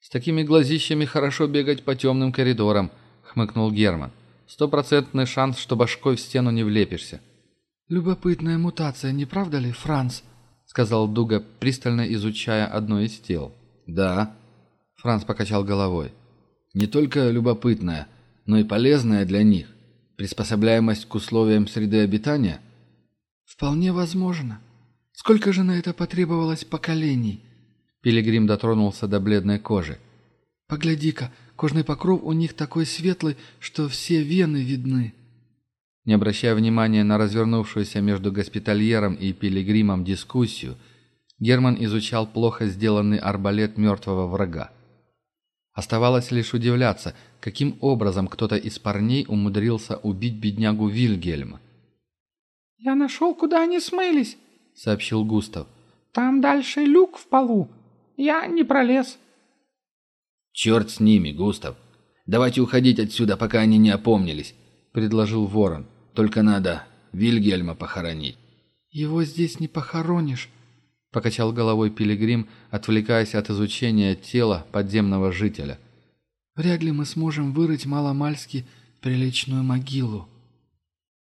«С такими глазищами хорошо бегать по темным коридорам», хмыкнул Герман. «Стопроцентный шанс, что башкой в стену не влепишься». «Любопытная мутация, не правда ли, Франц?» — сказал Дуга, пристально изучая одно из тел. «Да». Франц покачал головой. «Не только любопытная, но и полезная для них. Приспособляемость к условиям среды обитания?» «Вполне возможно. Сколько же на это потребовалось поколений?» Пилигрим дотронулся до бледной кожи. «Погляди-ка, Кожный покров у них такой светлый, что все вены видны. Не обращая внимания на развернувшуюся между госпитальером и пилигримом дискуссию, Герман изучал плохо сделанный арбалет мертвого врага. Оставалось лишь удивляться, каким образом кто-то из парней умудрился убить беднягу Вильгельма. «Я нашел, куда они смылись», — сообщил Густав. «Там дальше люк в полу. Я не пролез. «Черт с ними, Густав. Давайте уходить отсюда, пока они не опомнились», — предложил Ворон. «Только надо Вильгельма похоронить». «Его здесь не похоронишь», — покачал головой Пилигрим, отвлекаясь от изучения тела подземного жителя. «Вряд ли мы сможем вырыть маломальски приличную могилу».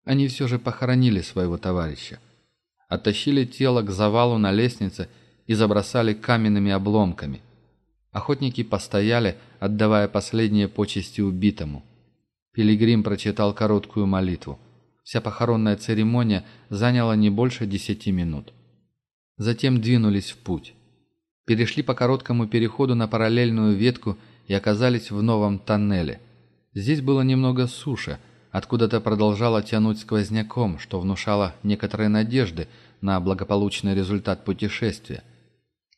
Они все же похоронили своего товарища. Оттащили тело к завалу на лестнице и забросали каменными обломками. Охотники постояли, отдавая последние почести убитому. Пилигрим прочитал короткую молитву. Вся похоронная церемония заняла не больше десяти минут. Затем двинулись в путь. Перешли по короткому переходу на параллельную ветку и оказались в новом тоннеле. Здесь было немного суши, откуда-то продолжало тянуть сквозняком, что внушало некоторые надежды на благополучный результат путешествия –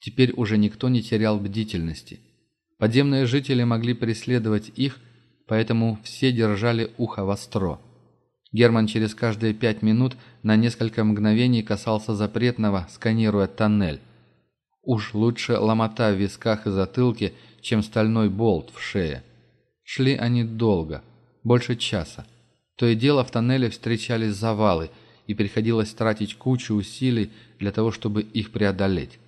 Теперь уже никто не терял бдительности. Подземные жители могли преследовать их, поэтому все держали ухо востро. Герман через каждые пять минут на несколько мгновений касался запретного, сканируя тоннель. Уж лучше ломота в висках и затылке, чем стальной болт в шее. Шли они долго, больше часа. То и дело в тоннеле встречались завалы, и приходилось тратить кучу усилий для того, чтобы их преодолеть.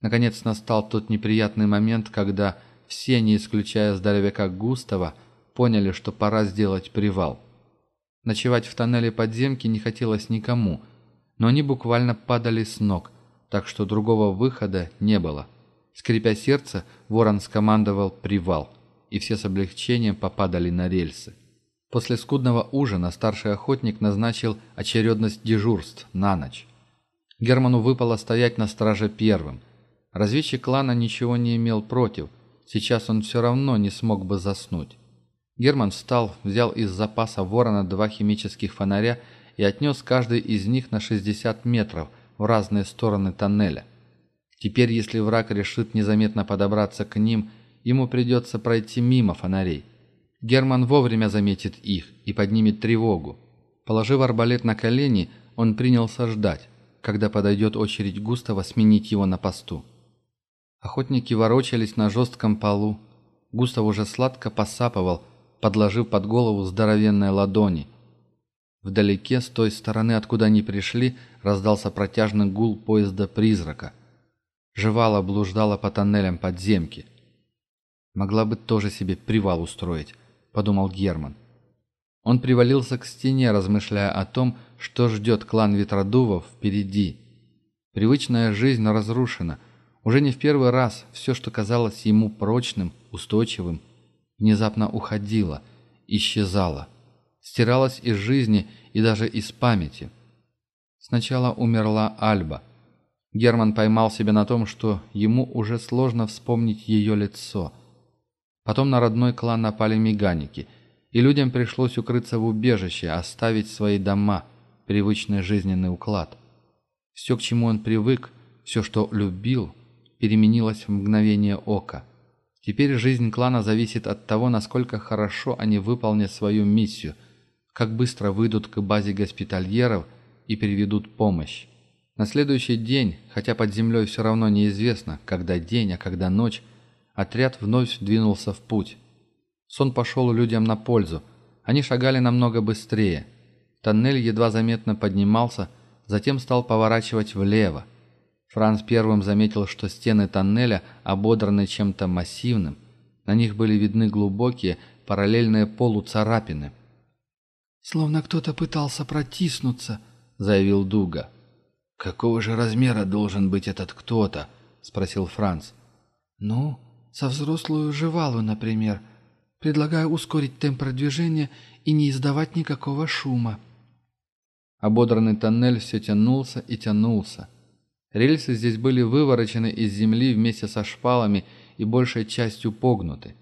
Наконец настал тот неприятный момент, когда все, не исключая здоровяка Густава, поняли, что пора сделать привал. Ночевать в тоннеле подземки не хотелось никому, но они буквально падали с ног, так что другого выхода не было. Скрипя сердце, Ворон скомандовал «привал», и все с облегчением попадали на рельсы. После скудного ужина старший охотник назначил очередность дежурств на ночь. Герману выпало стоять на страже первым – Разведчик клана ничего не имел против. Сейчас он все равно не смог бы заснуть. Герман встал, взял из запаса ворона два химических фонаря и отнес каждый из них на 60 метров в разные стороны тоннеля. Теперь, если враг решит незаметно подобраться к ним, ему придется пройти мимо фонарей. Герман вовремя заметит их и поднимет тревогу. Положив арбалет на колени, он принялся ждать, когда подойдет очередь Густава сменить его на посту. Охотники ворочались на жестком полу. Густав уже сладко посапывал, подложив под голову здоровенные ладони. Вдалеке, с той стороны, откуда они пришли, раздался протяжный гул поезда-призрака. Жевала блуждала по тоннелям подземки. «Могла бы тоже себе привал устроить», — подумал Герман. Он привалился к стене, размышляя о том, что ждет клан Ветродувов впереди. Привычная жизнь разрушена — уже не в первый раз все, что казалось ему прочным, устойчивым, внезапно уходило, исчезало, стиралось из жизни и даже из памяти. Сначала умерла Альба. Герман поймал себя на том, что ему уже сложно вспомнить ее лицо. Потом на родной клан напали меганики, и людям пришлось укрыться в убежище, оставить свои дома, привычный жизненный уклад. Все, к чему он привык, все, что любил – переменилась в мгновение ока. Теперь жизнь клана зависит от того, насколько хорошо они выполнят свою миссию, как быстро выйдут к базе госпитальеров и приведут помощь. На следующий день, хотя под землей все равно неизвестно, когда день, а когда ночь, отряд вновь двинулся в путь. Сон пошел людям на пользу. Они шагали намного быстрее. Тоннель едва заметно поднимался, затем стал поворачивать влево. Франц первым заметил, что стены тоннеля ободраны чем-то массивным. На них были видны глубокие, параллельные полу царапины. «Словно кто-то пытался протиснуться», — заявил Дуга. «Какого же размера должен быть этот кто-то?» — спросил Франц. «Ну, со взрослую жевалу, например. Предлагаю ускорить темп продвижения и не издавать никакого шума». Ободранный тоннель все тянулся и тянулся. Рельсы здесь были выворочены из земли вместе со шпалами и большей частью погнуты.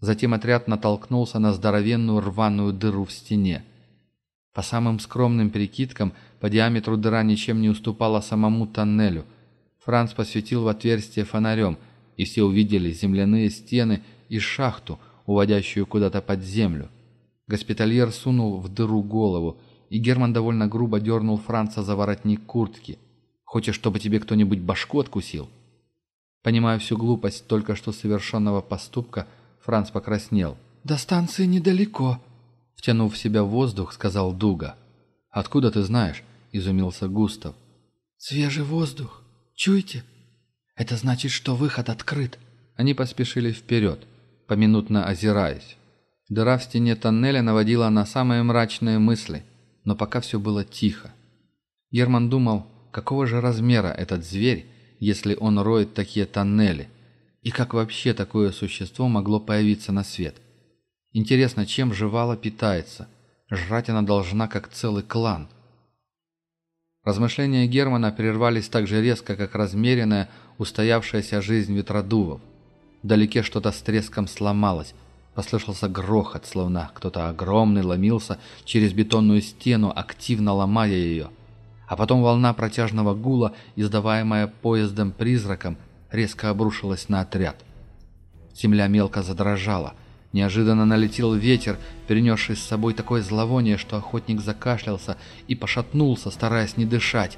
Затем отряд натолкнулся на здоровенную рваную дыру в стене. По самым скромным прикидкам, по диаметру дыра ничем не уступала самому тоннелю. Франц посветил в отверстие фонарем, и все увидели земляные стены и шахту, уводящую куда-то под землю. Госпитальер сунул в дыру голову, и Герман довольно грубо дернул Франца за воротник куртки – Хочешь, чтобы тебе кто-нибудь башку откусил?» Понимая всю глупость только что совершенного поступка, Франц покраснел. «До станции недалеко», — втянув в себя воздух, сказал Дуга. «Откуда ты знаешь?» — изумился Густав. «Свежий воздух. Чуете? Это значит, что выход открыт». Они поспешили вперед, поминутно озираясь. Дыра в стене тоннеля наводила на самые мрачные мысли, но пока все было тихо. Герман думал, какого же размера этот зверь, если он роет такие тоннели? И как вообще такое существо могло появиться на свет? Интересно, чем жевала питается? Жрать она должна, как целый клан. Размышления Германа прервались так же резко, как размеренная, устоявшаяся жизнь ветродувов. Вдалеке что-то с треском сломалось. Послышался грохот, словно кто-то огромный ломился через бетонную стену, активно ломая ее – а потом волна протяжного гула, издаваемая поездом-призраком, резко обрушилась на отряд. Земля мелко задрожала. Неожиданно налетел ветер, перенесший с собой такое зловоние, что охотник закашлялся и пошатнулся, стараясь не дышать.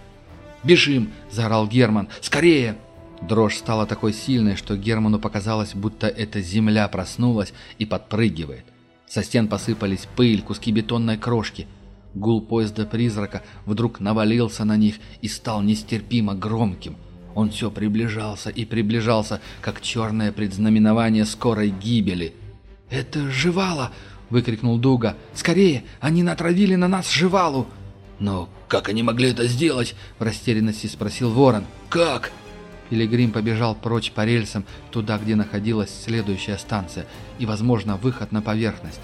«Бежим!» – заорал Герман. «Скорее!» Дрожь стала такой сильной, что Герману показалось, будто эта земля проснулась и подпрыгивает. Со стен посыпались пыль, куски бетонной крошки – Гул поезда-призрака вдруг навалился на них и стал нестерпимо громким. Он все приближался и приближался, как черное предзнаменование скорой гибели. «Это Живало!» — выкрикнул Дуга. «Скорее! Они натравили на нас Живалу!» «Но как они могли это сделать?» — в растерянности спросил Ворон. «Как?» Пилигрим побежал прочь по рельсам, туда, где находилась следующая станция и, возможно, выход на поверхность.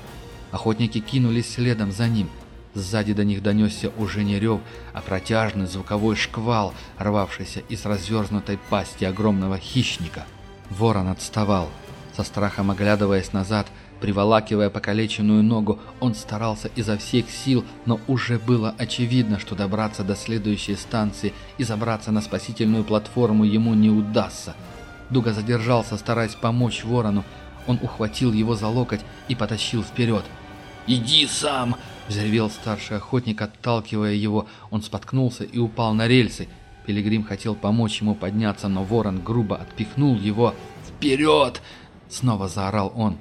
Охотники кинулись следом за ним. Сзади до них донесся уже не рев, а протяжный звуковой шквал, рвавшийся из разверзнутой пасти огромного хищника. Ворон отставал. Со страхом оглядываясь назад, приволакивая покалеченную ногу, он старался изо всех сил, но уже было очевидно, что добраться до следующей станции и забраться на спасительную платформу ему не удастся. Дуга задержался, стараясь помочь ворону. Он ухватил его за локоть и потащил вперед. «Иди сам!» взревел старший охотник, отталкивая его. Он споткнулся и упал на рельсы. Пилигрим хотел помочь ему подняться, но ворон грубо отпихнул его. «Вперед!» — снова заорал он.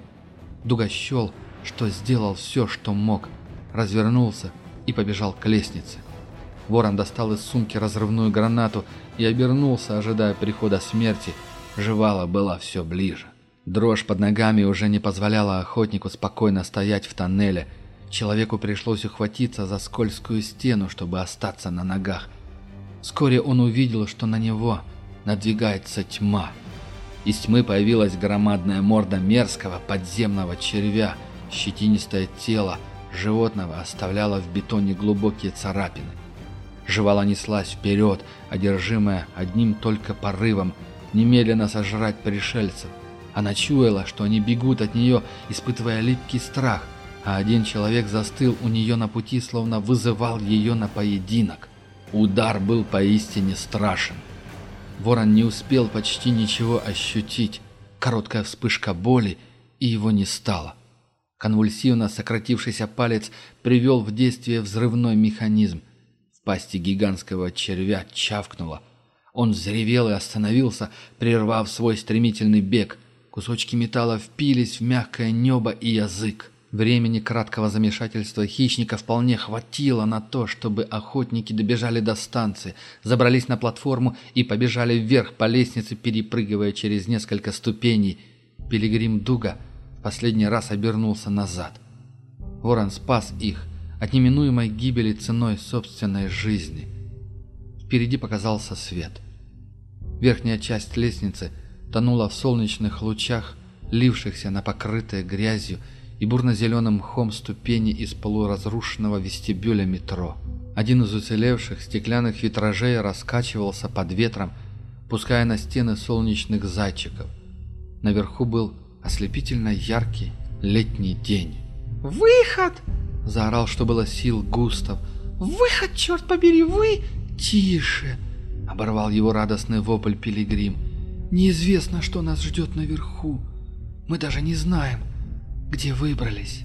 Дуга счел, что сделал все, что мог. Развернулся и побежал к лестнице. Ворон достал из сумки разрывную гранату и обернулся, ожидая прихода смерти. Жевала была все ближе. Дрожь под ногами уже не позволяла охотнику спокойно стоять в тоннеле — Человеку пришлось ухватиться за скользкую стену, чтобы остаться на ногах. Вскоре он увидел, что на него надвигается тьма. Из тьмы появилась громадная морда мерзкого подземного червя. Щетинистое тело животного оставляло в бетоне глубокие царапины. Жевала неслась вперед, одержимая одним только порывом немедленно сожрать пришельцев. Она чуяла, что они бегут от нее, испытывая липкий страх – а один человек застыл у нее на пути, словно вызывал ее на поединок. Удар был поистине страшен. Ворон не успел почти ничего ощутить. Короткая вспышка боли, и его не стало. Конвульсивно сократившийся палец привел в действие взрывной механизм. В пасти гигантского червя чавкнуло. Он взревел и остановился, прервав свой стремительный бег. Кусочки металла впились в мягкое небо и язык. Времени краткого замешательства хищника вполне хватило на то, чтобы охотники добежали до станции, забрались на платформу и побежали вверх по лестнице, перепрыгивая через несколько ступеней. Пилигрим Дуга последний раз обернулся назад. Ворон спас их от неминуемой гибели ценой собственной жизни. Впереди показался свет. Верхняя часть лестницы тонула в солнечных лучах, лившихся на покрытые грязью, и бурно-зеленым мхом ступени из полуразрушенного вестибюля метро. Один из уцелевших стеклянных витражей раскачивался под ветром, пуская на стены солнечных зайчиков. Наверху был ослепительно яркий летний день. «Выход!» – заорал, что было сил Густав. «Выход, черт побери, вы!» «Тише!» – оборвал его радостный вопль Пилигрим. «Неизвестно, что нас ждет наверху. Мы даже не знаем, где выбрались.